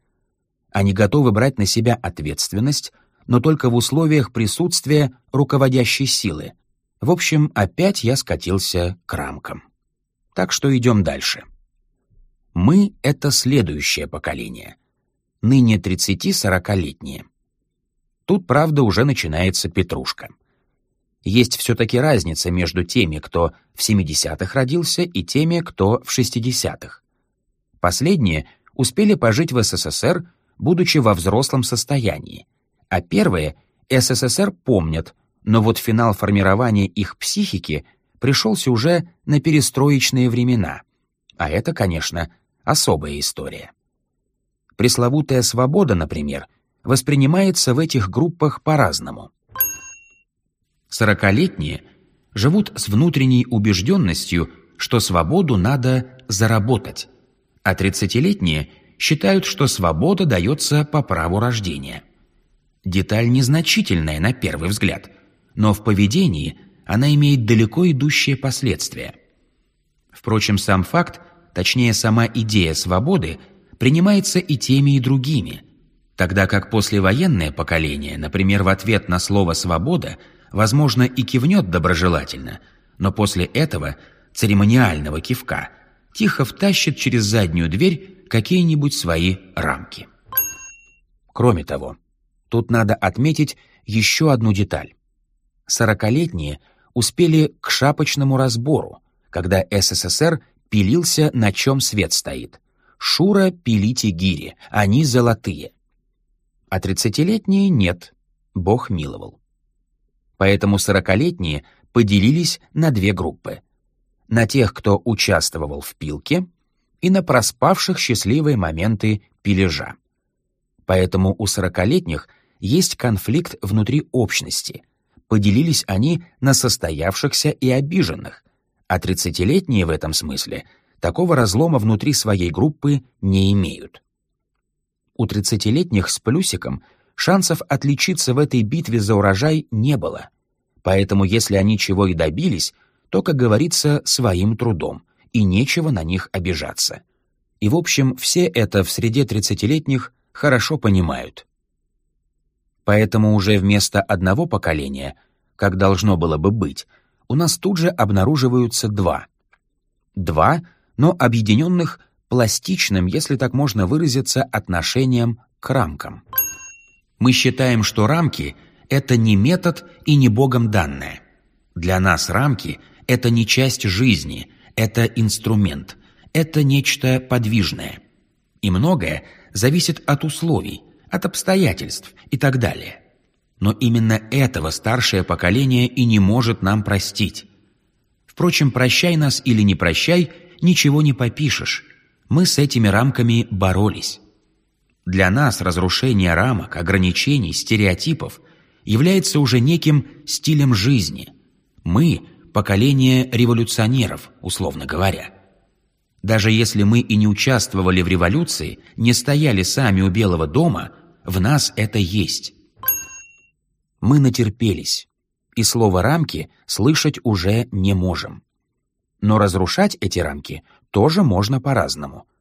Они готовы брать на себя ответственность, но только в условиях присутствия руководящей силы. В общем, опять я скатился к рамкам. Так что идем дальше. Мы — это следующее поколение. Ныне 30-40-летние. Тут, правда, уже начинается петрушка есть все-таки разница между теми, кто в 70-х родился, и теми, кто в 60-х. Последние успели пожить в СССР, будучи во взрослом состоянии, а первые СССР помнят, Но вот финал формирования их психики пришелся уже на перестроечные времена. А это, конечно, особая история. Пресловутая свобода, например, воспринимается в этих группах по-разному. Сорокалетние живут с внутренней убежденностью, что свободу надо заработать, а тридцатилетние считают, что свобода дается по праву рождения. Деталь незначительная на первый взгляд, но в поведении она имеет далеко идущие последствия. Впрочем, сам факт, точнее сама идея свободы, принимается и теми, и другими, тогда как послевоенное поколение, например, в ответ на слово «свобода», возможно, и кивнет доброжелательно, но после этого церемониального кивка тихо втащит через заднюю дверь какие-нибудь свои рамки. Кроме того, тут надо отметить еще одну деталь. Сорокалетние успели к шапочному разбору, когда СССР пилился, на чем свет стоит. Шура, пилите гири, они золотые. А тридцатилетние нет, Бог миловал. Поэтому сорокалетние поделились на две группы. На тех, кто участвовал в пилке, и на проспавших счастливые моменты пилежа. Поэтому у сорокалетних есть конфликт внутри общности. Поделились они на состоявшихся и обиженных, а тридцатилетние в этом смысле такого разлома внутри своей группы не имеют. У тридцатилетних с плюсиком — шансов отличиться в этой битве за урожай не было. Поэтому если они чего и добились, то, как говорится, своим трудом, и нечего на них обижаться. И, в общем, все это в среде тридцатилетних хорошо понимают. Поэтому уже вместо одного поколения, как должно было бы быть, у нас тут же обнаруживаются два. Два, но объединенных пластичным, если так можно выразиться, отношением к рамкам. Мы считаем, что рамки — это не метод и не Богом данное. Для нас рамки — это не часть жизни, это инструмент, это нечто подвижное. И многое зависит от условий, от обстоятельств и так далее. Но именно этого старшее поколение и не может нам простить. Впрочем, прощай нас или не прощай, ничего не попишешь. Мы с этими рамками боролись. Для нас разрушение рамок, ограничений, стереотипов является уже неким стилем жизни. Мы – поколение революционеров, условно говоря. Даже если мы и не участвовали в революции, не стояли сами у Белого дома, в нас это есть. Мы натерпелись, и слово «рамки» слышать уже не можем. Но разрушать эти рамки тоже можно по-разному –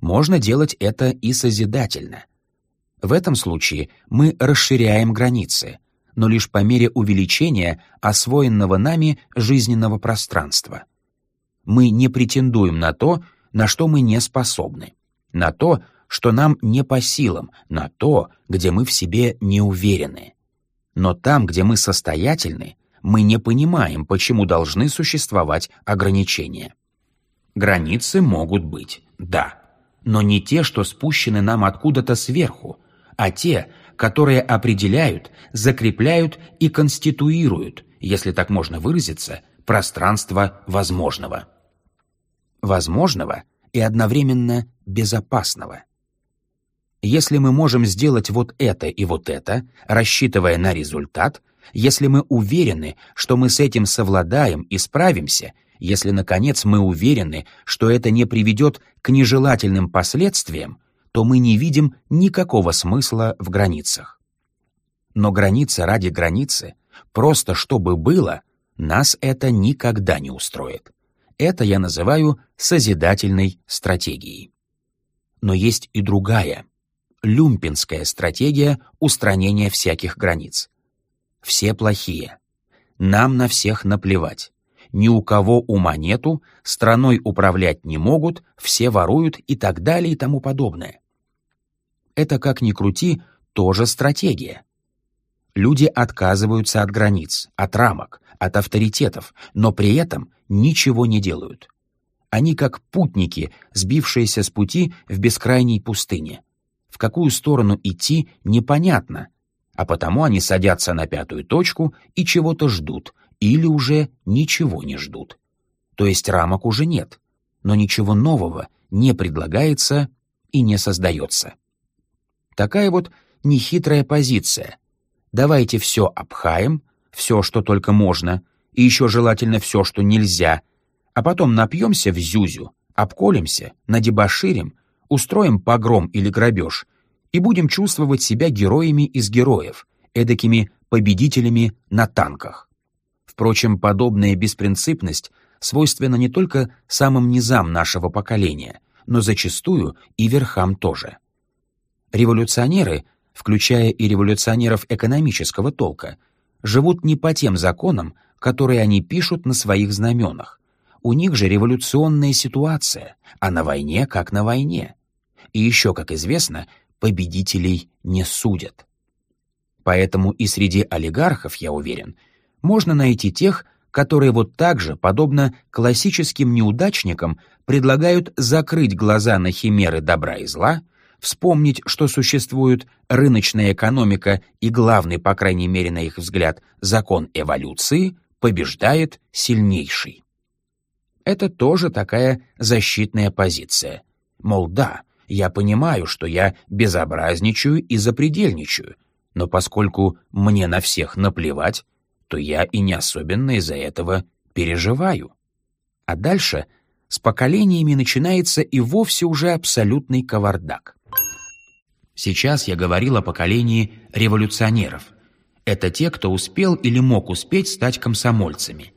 можно делать это и созидательно. В этом случае мы расширяем границы, но лишь по мере увеличения освоенного нами жизненного пространства. Мы не претендуем на то, на что мы не способны, на то, что нам не по силам, на то, где мы в себе не уверены. Но там, где мы состоятельны, мы не понимаем, почему должны существовать ограничения. Границы могут быть, да, но не те, что спущены нам откуда-то сверху, а те, которые определяют, закрепляют и конституируют, если так можно выразиться, пространство возможного. Возможного и одновременно безопасного. Если мы можем сделать вот это и вот это, рассчитывая на результат, если мы уверены, что мы с этим совладаем и справимся – если, наконец, мы уверены, что это не приведет к нежелательным последствиям, то мы не видим никакого смысла в границах. Но граница ради границы, просто чтобы было, нас это никогда не устроит. Это я называю созидательной стратегией. Но есть и другая, люмпинская стратегия устранения всяких границ. Все плохие. Нам на всех наплевать ни у кого ума нету, страной управлять не могут, все воруют и так далее и тому подобное. Это, как ни крути, тоже стратегия. Люди отказываются от границ, от рамок, от авторитетов, но при этом ничего не делают. Они как путники, сбившиеся с пути в бескрайней пустыне. В какую сторону идти, непонятно. А потому они садятся на пятую точку и чего-то ждут, или уже ничего не ждут. То есть рамок уже нет, но ничего нового не предлагается и не создается. Такая вот нехитрая позиция. Давайте все обхаем, все, что только можно, и еще желательно все, что нельзя, а потом напьемся в зюзю, обколемся, надебоширим, устроим погром или грабеж и будем чувствовать себя героями из героев, эдакими победителями на танках. Впрочем, подобная беспринципность свойственна не только самым низам нашего поколения, но зачастую и верхам тоже. Революционеры, включая и революционеров экономического толка, живут не по тем законам, которые они пишут на своих знаменах. У них же революционная ситуация, а на войне как на войне. И еще, как известно, победителей не судят. Поэтому и среди олигархов, я уверен, можно найти тех, которые вот так же, подобно классическим неудачникам, предлагают закрыть глаза на химеры добра и зла, вспомнить, что существует рыночная экономика и главный, по крайней мере на их взгляд, закон эволюции, побеждает сильнейший. Это тоже такая защитная позиция. Мол, да, я понимаю, что я безобразничаю и запредельничаю, но поскольку мне на всех наплевать, то я и не особенно из-за этого переживаю. А дальше с поколениями начинается и вовсе уже абсолютный кавардак. Сейчас я говорил о поколении революционеров. Это те, кто успел или мог успеть стать комсомольцами.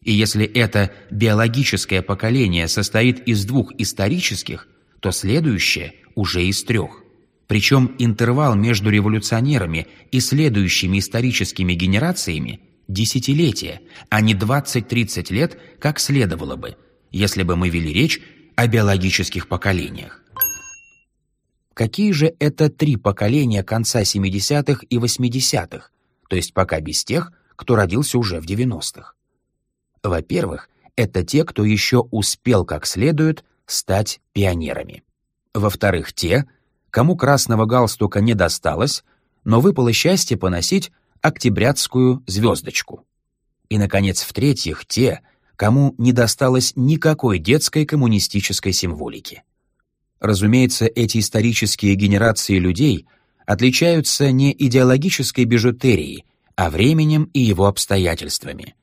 И если это биологическое поколение состоит из двух исторических, то следующее уже из трех. Причем интервал между революционерами и следующими историческими генерациями – десятилетия, а не 20-30 лет, как следовало бы, если бы мы вели речь о биологических поколениях. Какие же это три поколения конца 70-х и 80-х, то есть пока без тех, кто родился уже в 90-х? Во-первых, это те, кто еще успел как следует стать пионерами. Во-вторых, те, кому красного галстука не досталось, но выпало счастье поносить октябрятскую звездочку. И, наконец, в-третьих, те, кому не досталось никакой детской коммунистической символики. Разумеется, эти исторические генерации людей отличаются не идеологической бижутерией, а временем и его обстоятельствами.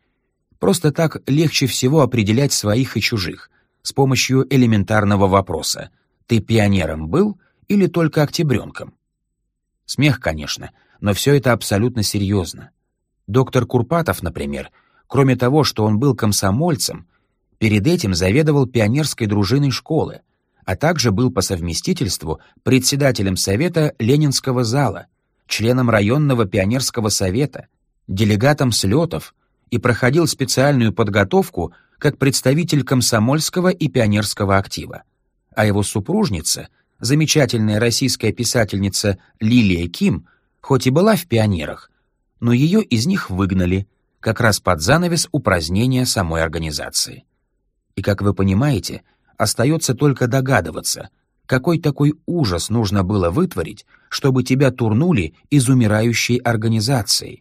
Просто так легче всего определять своих и чужих, с помощью элементарного вопроса «Ты пионером был или только октябренком?» Смех, конечно, но все это абсолютно серьезно. Доктор Курпатов, например, кроме того, что он был комсомольцем, перед этим заведовал пионерской дружиной школы, а также был по совместительству председателем Совета Ленинского зала, членом районного пионерского совета, делегатом слетов и проходил специальную подготовку как представитель комсомольского и пионерского актива. А его супружница, замечательная российская писательница Лилия Ким, хоть и была в пионерах, но ее из них выгнали, как раз под занавес упразднения самой организации. И, как вы понимаете, остается только догадываться, какой такой ужас нужно было вытворить, чтобы тебя турнули из умирающей организации.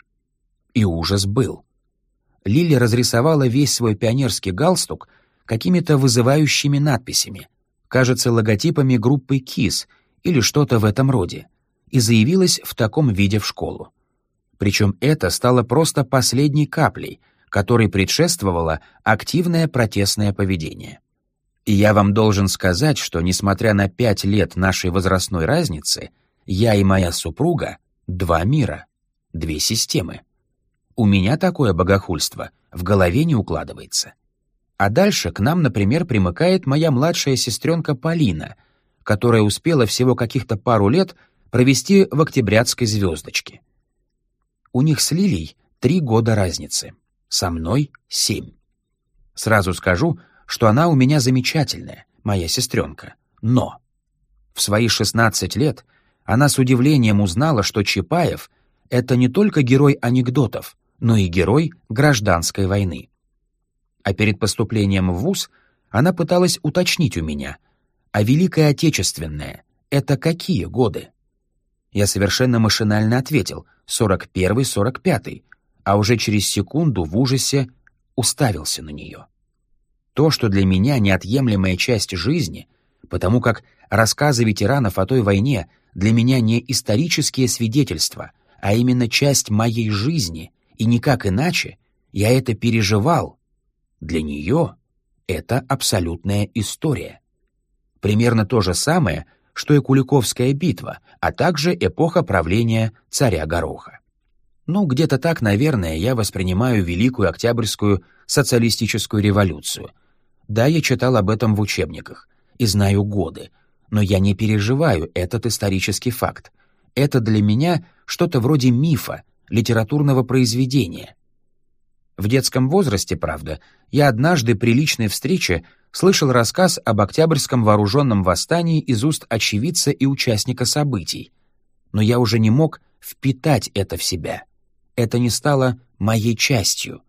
И ужас был. Лили разрисовала весь свой пионерский галстук какими-то вызывающими надписями, кажется, логотипами группы KISS или что-то в этом роде, и заявилась в таком виде в школу. Причем это стало просто последней каплей, которой предшествовало активное протестное поведение. И я вам должен сказать, что, несмотря на пять лет нашей возрастной разницы, я и моя супруга — два мира, две системы. У меня такое богохульство в голове не укладывается. А дальше к нам, например, примыкает моя младшая сестренка Полина, которая успела всего каких-то пару лет провести в октябрятской звездочке. У них с Лилией три года разницы, со мной семь. Сразу скажу, что она у меня замечательная, моя сестренка, но в свои 16 лет она с удивлением узнала, что Чапаев — это не только герой анекдотов, но и герой гражданской войны. А перед поступлением в ВУЗ она пыталась уточнить у меня, а Великая Отечественная — это какие годы? Я совершенно машинально ответил «41-й, 45-й», а уже через секунду в ужасе уставился на нее. То, что для меня неотъемлемая часть жизни, потому как рассказы ветеранов о той войне для меня не исторические свидетельства, а именно часть моей жизни, и никак иначе, я это переживал. Для нее это абсолютная история. Примерно то же самое, что и Куликовская битва, а также эпоха правления царя Гороха. Ну, где-то так, наверное, я воспринимаю Великую Октябрьскую социалистическую революцию. Да, я читал об этом в учебниках и знаю годы, но я не переживаю этот исторический факт. Это для меня что-то вроде мифа, литературного произведения. В детском возрасте, правда, я однажды при личной встрече слышал рассказ об Октябрьском вооруженном восстании из уст очевидца и участника событий. Но я уже не мог впитать это в себя. Это не стало моей частью.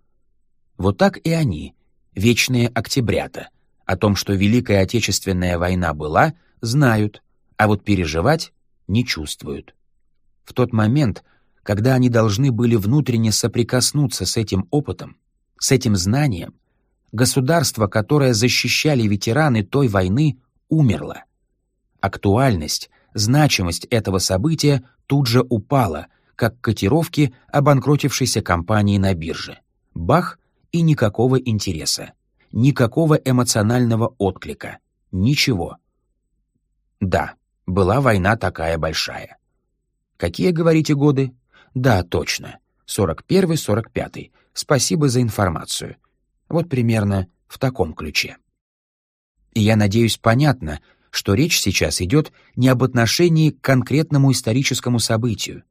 Вот так и они, вечные октябрята, о том, что Великая Отечественная война была, знают, а вот переживать не чувствуют. В тот момент, когда они должны были внутренне соприкоснуться с этим опытом, с этим знанием, государство, которое защищали ветераны той войны, умерло. Актуальность, значимость этого события тут же упала, как котировки обанкротившейся компании на бирже. Бах и никакого интереса, никакого эмоционального отклика, ничего. Да, была война такая большая. Какие, говорите, годы? Да, точно. 41-45. Спасибо за информацию. Вот примерно в таком ключе. И я надеюсь, понятно, что речь сейчас идет не об отношении к конкретному историческому событию.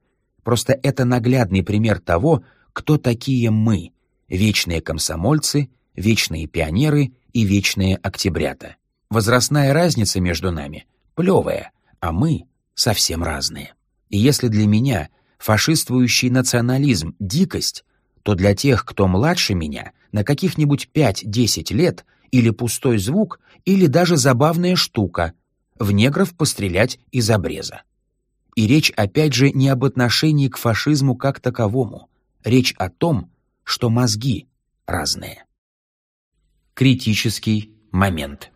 Просто это наглядный пример того, кто такие мы, вечные комсомольцы, вечные пионеры и вечные октябрята. Возрастная разница между нами плевая, а мы совсем разные. И если для меня фашистующий национализм — дикость, то для тех, кто младше меня, на каких-нибудь 5-10 лет, или пустой звук, или даже забавная штука — в негров пострелять из обреза. И речь опять же не об отношении к фашизму как таковому. Речь о том, что мозги разные. Критический момент.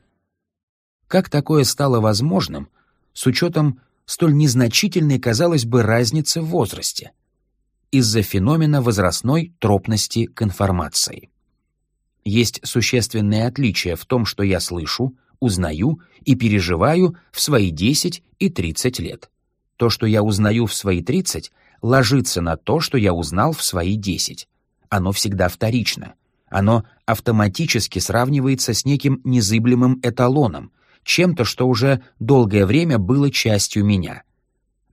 Как такое стало возможным с учетом столь незначительной, казалось бы, разницы в возрасте? из-за феномена возрастной тропности к информации. Есть существенное отличие в том, что я слышу, узнаю и переживаю в свои 10 и 30 лет. То, что я узнаю в свои 30, ложится на то, что я узнал в свои 10. Оно всегда вторично. Оно автоматически сравнивается с неким незыблемым эталоном, чем-то, что уже долгое время было частью меня.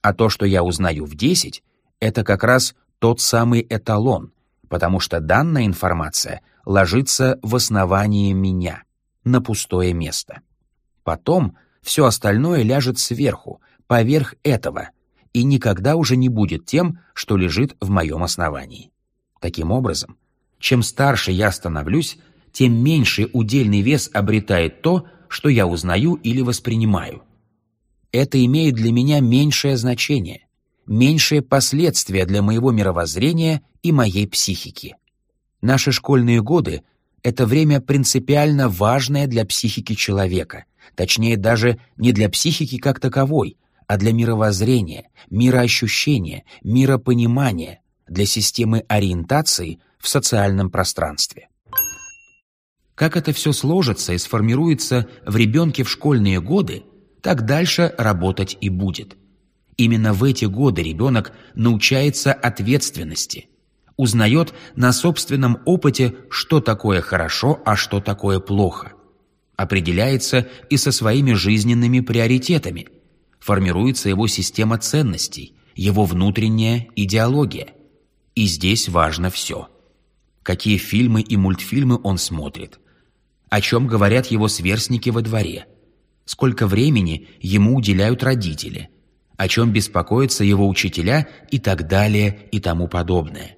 А то, что я узнаю в 10, это как раз тот самый эталон, потому что данная информация ложится в основании меня, на пустое место. Потом все остальное ляжет сверху, поверх этого, и никогда уже не будет тем, что лежит в моем основании. Таким образом, чем старше я становлюсь, тем меньше удельный вес обретает то, что я узнаю или воспринимаю. Это имеет для меня меньшее значение, меньшие последствия для моего мировоззрения и моей психики. Наши школьные годы — это время принципиально важное для психики человека, точнее даже не для психики как таковой, а для мировоззрения, мироощущения, миропонимания, для системы ориентации в социальном пространстве. Как это все сложится и сформируется в ребенке в школьные годы, так дальше работать и будет. Именно в эти годы ребенок научается ответственности, узнает на собственном опыте, что такое хорошо, а что такое плохо. Определяется и со своими жизненными приоритетами. Формируется его система ценностей, его внутренняя идеология. И здесь важно все. Какие фильмы и мультфильмы он смотрит. О чем говорят его сверстники во дворе. Сколько времени ему уделяют родители – о чем беспокоятся его учителя и так далее и тому подобное.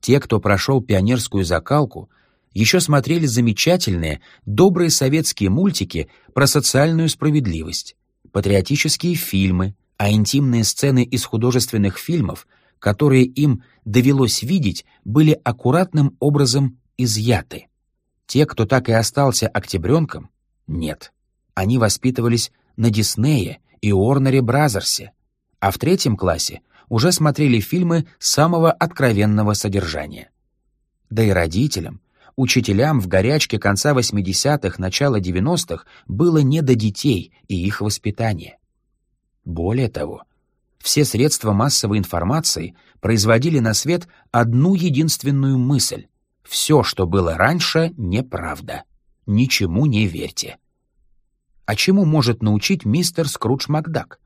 Те, кто прошел пионерскую закалку, еще смотрели замечательные, добрые советские мультики про социальную справедливость, патриотические фильмы, а интимные сцены из художественных фильмов, которые им довелось видеть, были аккуратным образом изъяты. Те, кто так и остался октябренком, нет. Они воспитывались на Диснее и Уорнере Бразерсе, а в третьем классе уже смотрели фильмы самого откровенного содержания. Да и родителям, учителям в горячке конца 80-х, начала 90-х было не до детей и их воспитания. Более того, все средства массовой информации производили на свет одну единственную мысль — все, что было раньше, неправда. Ничему не верьте. А чему может научить мистер Скрудж Макдак?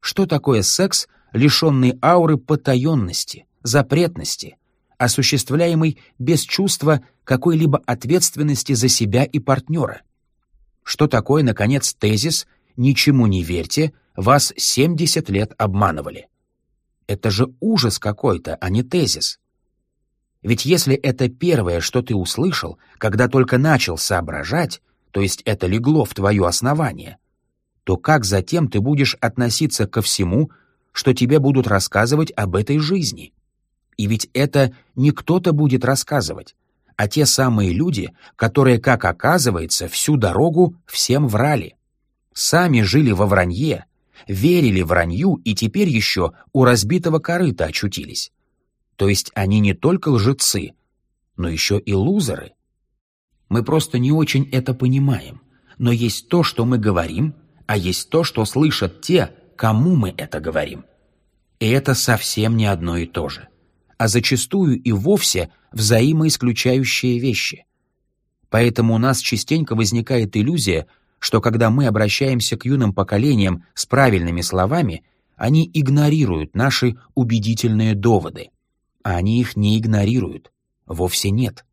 Что такое секс, лишенный ауры потаенности, запретности, осуществляемый без чувства какой-либо ответственности за себя и партнера? Что такое, наконец, тезис «ничему не верьте», вас 70 лет обманывали? Это же ужас какой-то, а не тезис. Ведь если это первое, что ты услышал, когда только начал соображать, то есть это легло в твое основание, то как затем ты будешь относиться ко всему, что тебе будут рассказывать об этой жизни? И ведь это не кто-то будет рассказывать, а те самые люди, которые, как оказывается, всю дорогу всем врали. Сами жили во вранье, верили вранью и теперь еще у разбитого корыта очутились. То есть они не только лжецы, но еще и лузеры. Мы просто не очень это понимаем, но есть то, что мы говорим, а есть то, что слышат те, кому мы это говорим. И это совсем не одно и то же, а зачастую и вовсе взаимоисключающие вещи. Поэтому у нас частенько возникает иллюзия, что когда мы обращаемся к юным поколениям с правильными словами, они игнорируют наши убедительные доводы. А они их не игнорируют. Вовсе нет.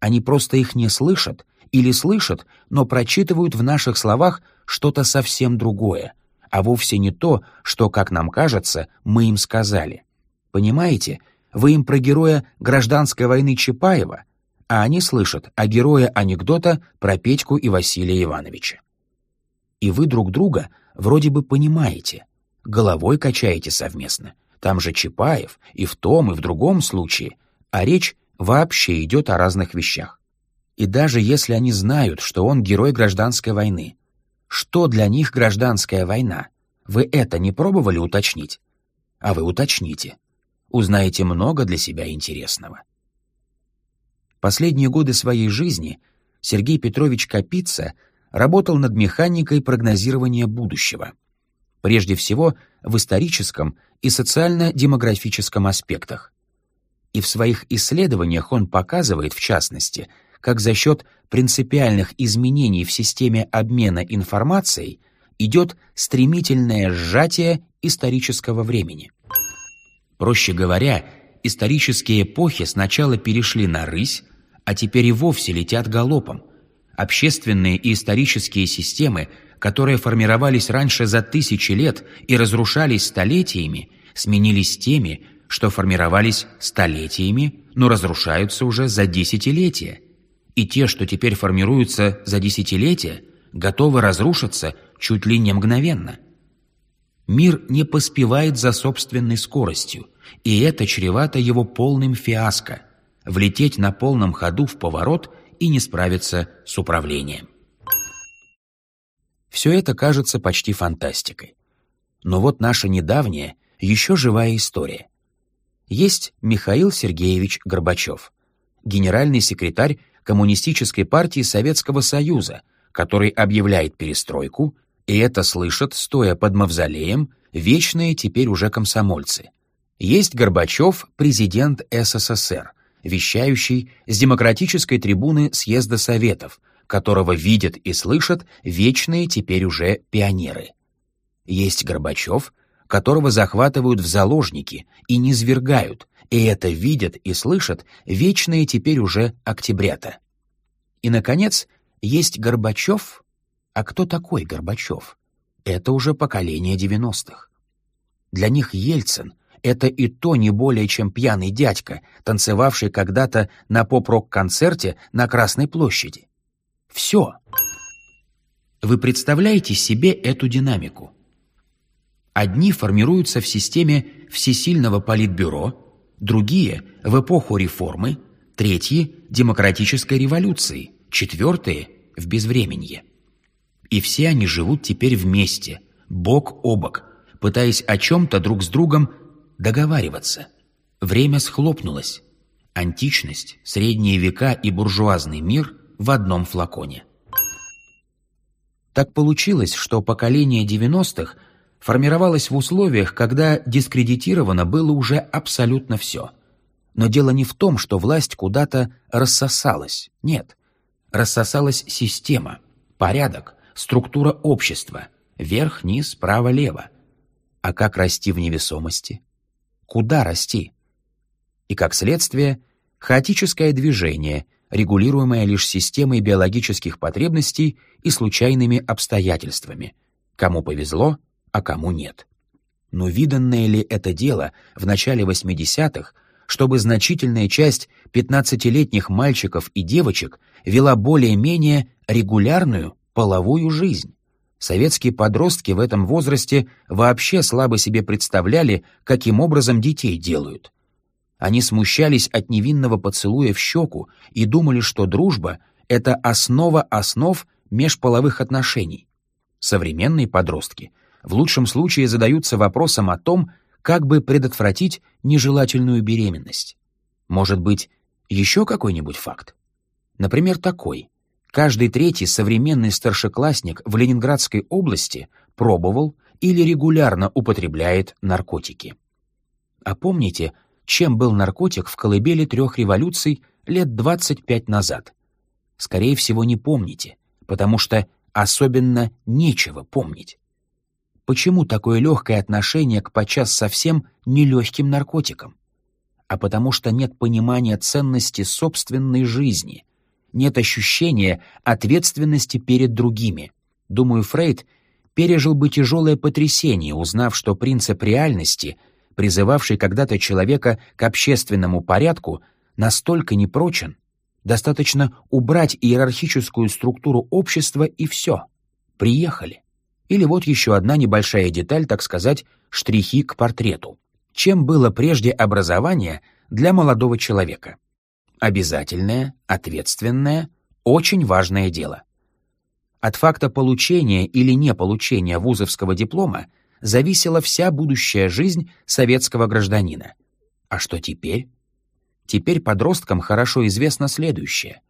Они просто их не слышат или слышат, но прочитывают в наших словах что-то совсем другое, а вовсе не то, что, как нам кажется, мы им сказали. Понимаете, вы им про героя гражданской войны Чапаева, а они слышат о герое анекдота про Петьку и Василия Ивановича. И вы друг друга вроде бы понимаете, головой качаете совместно. Там же Чапаев и в том, и в другом случае, а речь вообще идет о разных вещах. И даже если они знают, что он герой гражданской войны, что для них гражданская война? Вы это не пробовали уточнить? А вы уточните. Узнаете много для себя интересного. Последние годы своей жизни Сергей Петрович Капица работал над механикой прогнозирования будущего. Прежде всего, в историческом и социально-демографическом аспектах. И в своих исследованиях он показывает, в частности, как за счет принципиальных изменений в системе обмена информацией идет стремительное сжатие исторического времени. Проще говоря, исторические эпохи сначала перешли на рысь, а теперь и вовсе летят галопом. Общественные и исторические системы, которые формировались раньше за тысячи лет и разрушались столетиями, сменились теми, что формировались столетиями, но разрушаются уже за десятилетия и те, что теперь формируются за десятилетия, готовы разрушиться чуть ли не мгновенно. Мир не поспевает за собственной скоростью, и это чревато его полным фиаско – влететь на полном ходу в поворот и не справиться с управлением. Все это кажется почти фантастикой. Но вот наша недавняя, еще живая история. Есть Михаил Сергеевич Горбачев, генеральный секретарь Коммунистической партии Советского Союза, который объявляет перестройку, и это слышат, стоя под мавзолеем, вечные теперь уже комсомольцы. Есть Горбачев, президент СССР, вещающий с демократической трибуны съезда Советов, которого видят и слышат вечные теперь уже пионеры. Есть Горбачев, которого захватывают в заложники и низвергают, и это видят и слышат вечные теперь уже октябрята. И, наконец, есть Горбачев. А кто такой Горбачев? Это уже поколение девяностых. Для них Ельцин — это и то не более чем пьяный дядька, танцевавший когда-то на поп-рок-концерте на Красной площади. Все. Вы представляете себе эту динамику? Одни формируются в системе всесильного политбюро, другие – в эпоху реформы, третьи – демократической революции, четвертые – в безвременье. И все они живут теперь вместе, бок о бок, пытаясь о чем-то друг с другом договариваться. Время схлопнулось. Античность, средние века и буржуазный мир в одном флаконе. Так получилось, что поколение 90-х формировалось в условиях, когда дискредитировано было уже абсолютно все. Но дело не в том, что власть куда-то рассосалась. Нет. Рассосалась система, порядок, структура общества. Вверх, низ, право, лево. А как расти в невесомости? Куда расти? И как следствие, хаотическое движение, регулируемое лишь системой биологических потребностей и случайными обстоятельствами. Кому повезло, а кому нет. Но виданное ли это дело в начале 80-х, чтобы значительная часть 15-летних мальчиков и девочек вела более-менее регулярную половую жизнь? Советские подростки в этом возрасте вообще слабо себе представляли, каким образом детей делают. Они смущались от невинного поцелуя в щеку и думали, что дружба — это основа основ межполовых отношений. Современные подростки в лучшем случае задаются вопросом о том, как бы предотвратить нежелательную беременность. Может быть, еще какой-нибудь факт? Например, такой. Каждый третий современный старшеклассник в Ленинградской области пробовал или регулярно употребляет наркотики. А помните, чем был наркотик в колыбели трех революций лет 25 назад? Скорее всего, не помните, потому что особенно нечего помнить. Почему такое легкое отношение к подчас совсем нелегким наркотикам? А потому что нет понимания ценности собственной жизни — нет ощущения ответственности перед другими. Думаю, Фрейд пережил бы тяжелое потрясение, узнав, что принцип реальности, призывавший когда-то человека к общественному порядку, настолько непрочен, достаточно убрать иерархическую структуру общества и все. Приехали. Или вот еще одна небольшая деталь, так сказать, штрихи к портрету. Чем было прежде образование для молодого человека? обязательное, ответственное, очень важное дело. От факта получения или не получения вузовского диплома зависела вся будущая жизнь советского гражданина. А что теперь? Теперь подросткам хорошо известно следующее.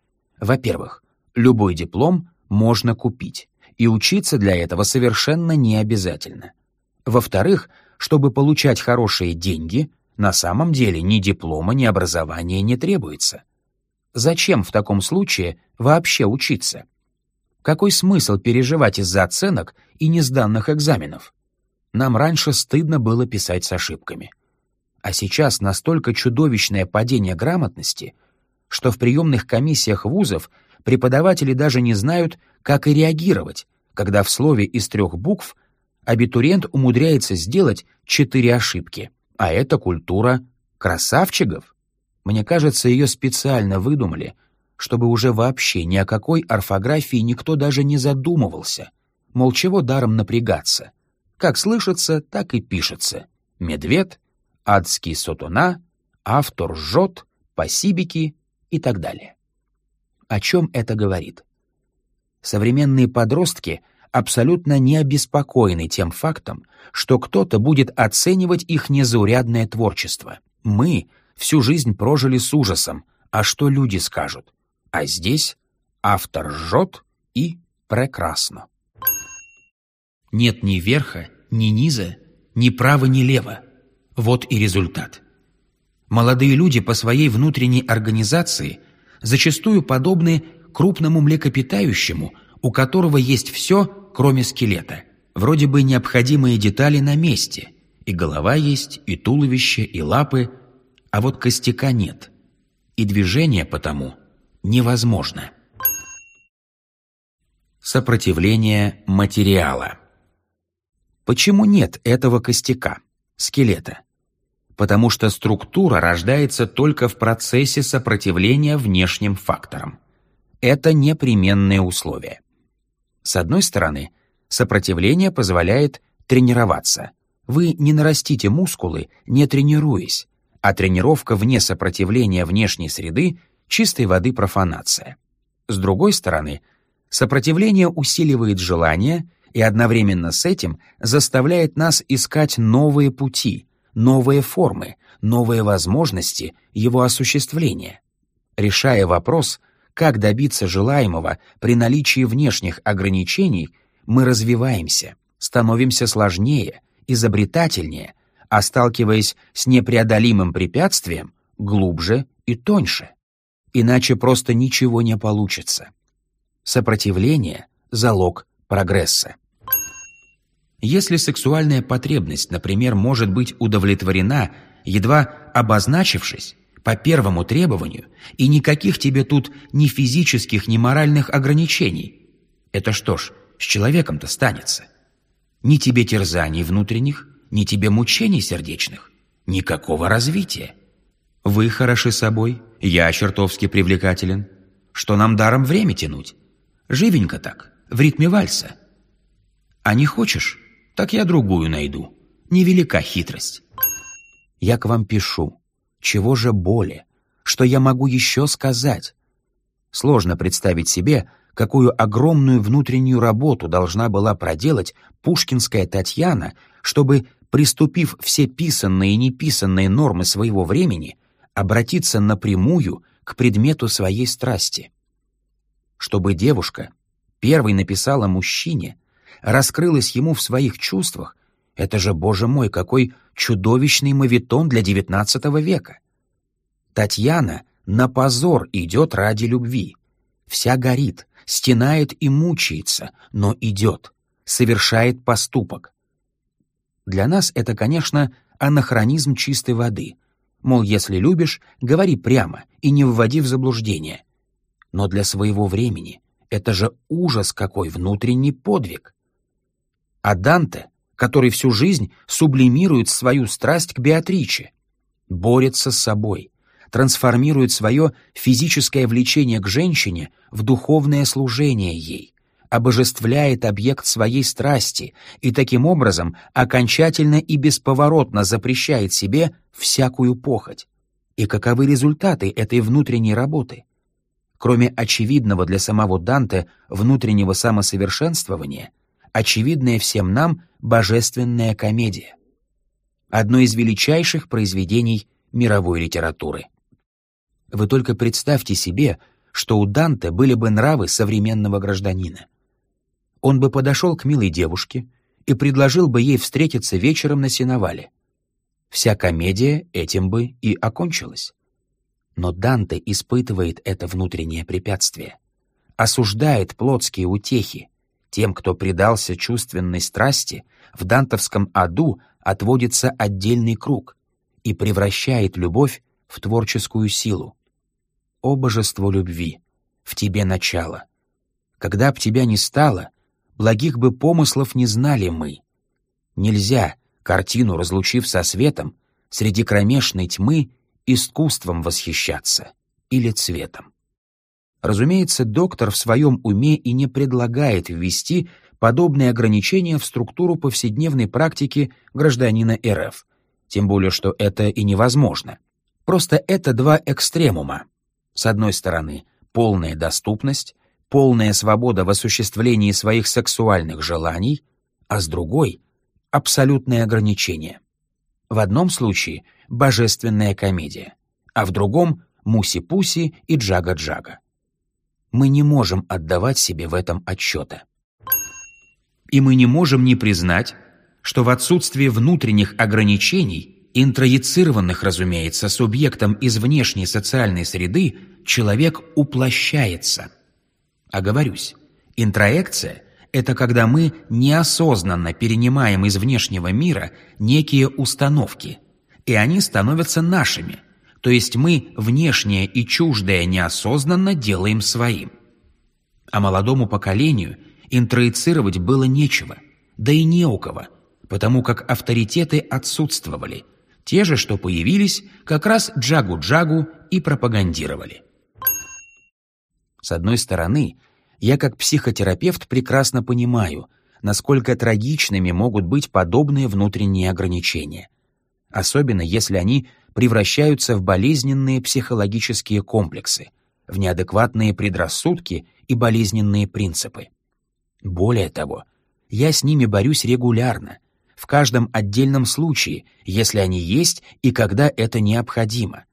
Во-первых, любой диплом можно купить, и учиться для этого совершенно не обязательно. Во-вторых, чтобы получать хорошие деньги – на самом деле ни диплома, ни образования не требуется. Зачем в таком случае вообще учиться? Какой смысл переживать из-за оценок и несданных экзаменов? Нам раньше стыдно было писать с ошибками. А сейчас настолько чудовищное падение грамотности, что в приемных комиссиях вузов преподаватели даже не знают, как и реагировать, когда в слове из трех букв абитуриент умудряется сделать четыре ошибки. А это культура красавчиков. Мне кажется, ее специально выдумали, чтобы уже вообще ни о какой орфографии никто даже не задумывался. Мол, чего даром напрягаться? Как слышится, так и пишется. Медведь, адский сотуна, автор жжет, посибики и так далее. О чем это говорит? Современные подростки — абсолютно не обеспокоены тем фактом, что кто-то будет оценивать их незаурядное творчество. Мы всю жизнь прожили с ужасом, а что люди скажут? А здесь автор жжет и прекрасно. Нет ни верха, ни низа, ни права, ни лева. Вот и результат. Молодые люди по своей внутренней организации зачастую подобны крупному млекопитающему, у которого есть все, кроме скелета. Вроде бы необходимые детали на месте. И голова есть, и туловище, и лапы, а вот костяка нет. И движение потому невозможно. Сопротивление материала. Почему нет этого костяка, скелета? Потому что структура рождается только в процессе сопротивления внешним факторам. Это непременные условия. С одной стороны, сопротивление позволяет тренироваться, Вы не нарастите мускулы, не тренируясь, а тренировка вне сопротивления внешней среды — чистой воды профанация. С другой стороны, сопротивление усиливает желание и одновременно с этим заставляет нас искать новые пути, новые формы, новые возможности его осуществления. Решая вопрос, как добиться желаемого при наличии внешних ограничений, мы развиваемся, становимся сложнее, изобретательнее, а сталкиваясь с непреодолимым препятствием, глубже и тоньше. Иначе просто ничего не получится. Сопротивление — залог прогресса. Если сексуальная потребность, например, может быть удовлетворена, едва обозначившись, по первому требованию, и никаких тебе тут ни физических, ни моральных ограничений, это что ж, с человеком-то станется? Ни тебе терзаний внутренних, ни тебе мучений сердечных. Никакого развития. Вы хороши собой, я чертовски привлекателен. Что нам даром время тянуть? Живенько так, в ритме вальса. А не хочешь, так я другую найду. Невелика хитрость. Я к вам пишу. Чего же более? Что я могу еще сказать? Сложно представить себе, какую огромную внутреннюю работу должна была проделать пушкинская Татьяна, чтобы, приступив все писанные и неписанные нормы своего времени, обратиться напрямую к предмету своей страсти. Чтобы девушка первой написала мужчине, раскрылась ему в своих чувствах, это же, боже мой, какой чудовищный мавитон для XIX века. Татьяна на позор идет ради любви. Вся горит, стенает и мучается, но идет, совершает поступок. Для нас это, конечно, анахронизм чистой воды. Мол, если любишь, говори прямо и не вводи в заблуждение. Но для своего времени это же ужас какой внутренний подвиг. А Данте, который всю жизнь сублимирует свою страсть к Беатриче, борется с собой, трансформирует свое физическое влечение к женщине в духовное служение ей, обожествляет объект своей страсти и таким образом окончательно и бесповоротно запрещает себе всякую похоть. И каковы результаты этой внутренней работы? Кроме очевидного для самого Данте внутреннего самосовершенствования, очевидная всем нам божественная комедия. Одно из величайших произведений мировой литературы. Вы только представьте себе, что у Данте были бы нравы современного гражданина. Он бы подошел к милой девушке и предложил бы ей встретиться вечером на сеновале. Вся комедия этим бы и окончилась. Но Данте испытывает это внутреннее препятствие, осуждает плотские утехи. Тем, кто предался чувственной страсти, в дантовском аду отводится отдельный круг и превращает любовь в творческую силу о божество любви, в тебе начало. Когда б тебя не стало, благих бы помыслов не знали мы. Нельзя, картину разлучив со светом, среди кромешной тьмы искусством восхищаться или цветом. Разумеется, доктор в своем уме и не предлагает ввести подобные ограничения в структуру повседневной практики гражданина РФ, тем более что это и невозможно. Просто это два экстремума, с одной стороны, полная доступность, полная свобода в осуществлении своих сексуальных желаний, а с другой — абсолютное ограничение. В одном случае — божественная комедия, а в другом — муси-пуси и джага-джага. Мы не можем отдавать себе в этом отчета. И мы не можем не признать, что в отсутствие внутренних ограничений интроецированных, разумеется, субъектом из внешней социальной среды, человек уплощается. Оговорюсь, интроекция — это когда мы неосознанно перенимаем из внешнего мира некие установки, и они становятся нашими, то есть мы внешнее и чуждое неосознанно делаем своим. А молодому поколению интроицировать было нечего, да и не у кого, потому как авторитеты отсутствовали — те же, что появились, как раз джагу-джагу и пропагандировали. С одной стороны, я как психотерапевт прекрасно понимаю, насколько трагичными могут быть подобные внутренние ограничения, особенно если они превращаются в болезненные психологические комплексы, в неадекватные предрассудки и болезненные принципы. Более того, я с ними борюсь регулярно, в каждом отдельном случае, если они есть и когда это необходимо.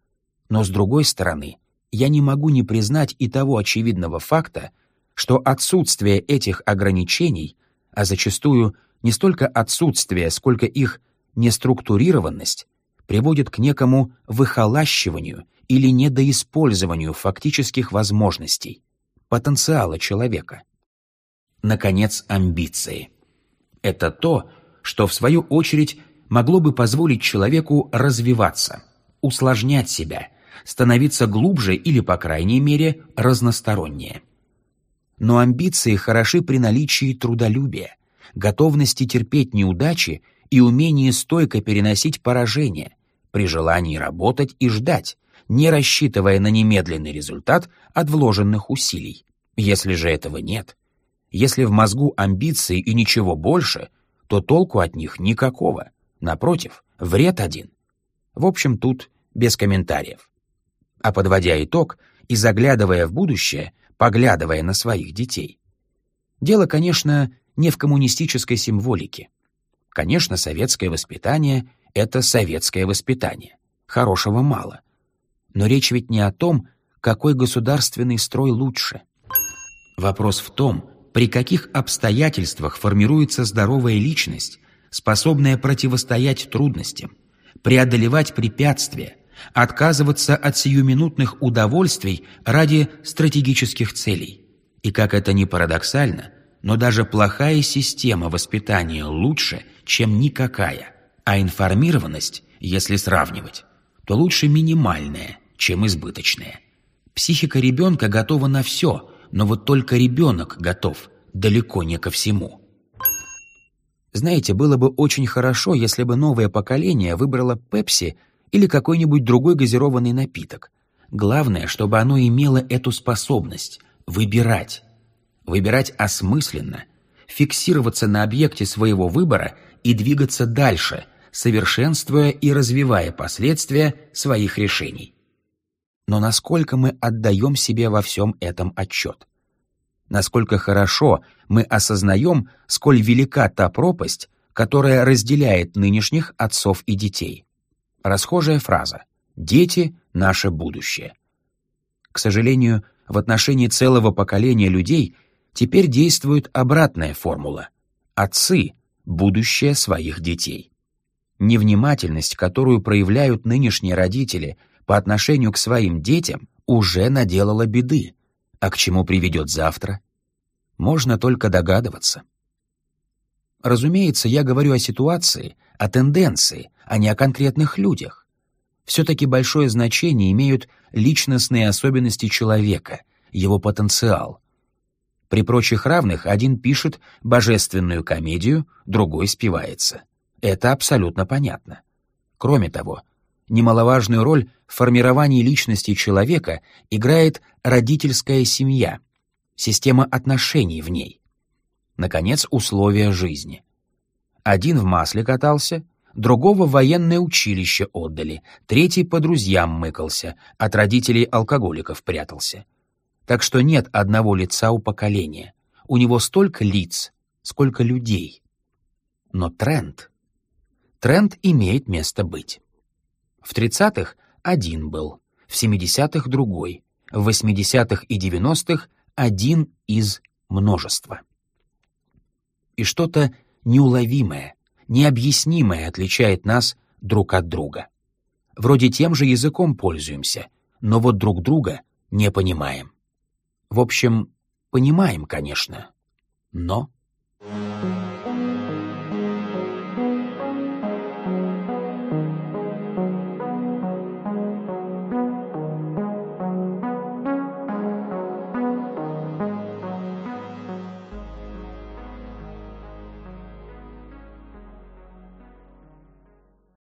Но с другой стороны, я не могу не признать и того очевидного факта, что отсутствие этих ограничений, а зачастую не столько отсутствие, сколько их неструктурированность, приводит к некому выхолащиванию или недоиспользованию фактических возможностей, потенциала человека. Наконец, амбиции. Это то, что в свою очередь могло бы позволить человеку развиваться, усложнять себя, становиться глубже или, по крайней мере, разностороннее. Но амбиции хороши при наличии трудолюбия, готовности терпеть неудачи и умении стойко переносить поражения, при желании работать и ждать, не рассчитывая на немедленный результат от вложенных усилий. Если же этого нет, если в мозгу амбиции и ничего больше, то толку от них никакого. Напротив, вред один. В общем, тут без комментариев. А подводя итог и заглядывая в будущее, поглядывая на своих детей. Дело, конечно, не в коммунистической символике. Конечно, советское воспитание — это советское воспитание. Хорошего мало. Но речь ведь не о том, какой государственный строй лучше. Вопрос в том, при каких обстоятельствах формируется здоровая личность, способная противостоять трудностям, преодолевать препятствия, отказываться от сиюминутных удовольствий ради стратегических целей. И как это ни парадоксально, но даже плохая система воспитания лучше, чем никакая, а информированность, если сравнивать, то лучше минимальная, чем избыточная. Психика ребенка готова на все, но вот только ребенок готов далеко не ко всему. Знаете, было бы очень хорошо, если бы новое поколение выбрало Пепси или какой-нибудь другой газированный напиток. Главное, чтобы оно имело эту способность — выбирать. Выбирать осмысленно, фиксироваться на объекте своего выбора и двигаться дальше, совершенствуя и развивая последствия своих решений. Но насколько мы отдаем себе во всем этом отчет? Насколько хорошо мы осознаем, сколь велика та пропасть, которая разделяет нынешних отцов и детей? Расхожая фраза «Дети — наше будущее». К сожалению, в отношении целого поколения людей теперь действует обратная формула. Отцы — будущее своих детей. Невнимательность, которую проявляют нынешние родители по отношению к своим детям, уже наделала беды. А к чему приведет завтра? Можно только догадываться. Разумеется, я говорю о ситуации, о тенденции, а не о конкретных людях. Все-таки большое значение имеют личностные особенности человека, его потенциал. При прочих равных один пишет божественную комедию, другой спивается. Это абсолютно понятно. Кроме того, немаловажную роль в формировании личности человека играет родительская семья, система отношений в ней. Наконец, условия жизни. Один в масле катался, другого в военное училище отдали, третий по друзьям мыкался, от родителей алкоголиков прятался. Так что нет одного лица у поколения. У него столько лиц, сколько людей. Но тренд. Тренд имеет место быть. В 30-х один был, в 70-х другой, в 80-х и 90-х один из множества. И что-то неуловимое, необъяснимое отличает нас друг от друга. Вроде тем же языком пользуемся, но вот друг друга не понимаем. В общем, понимаем, конечно, но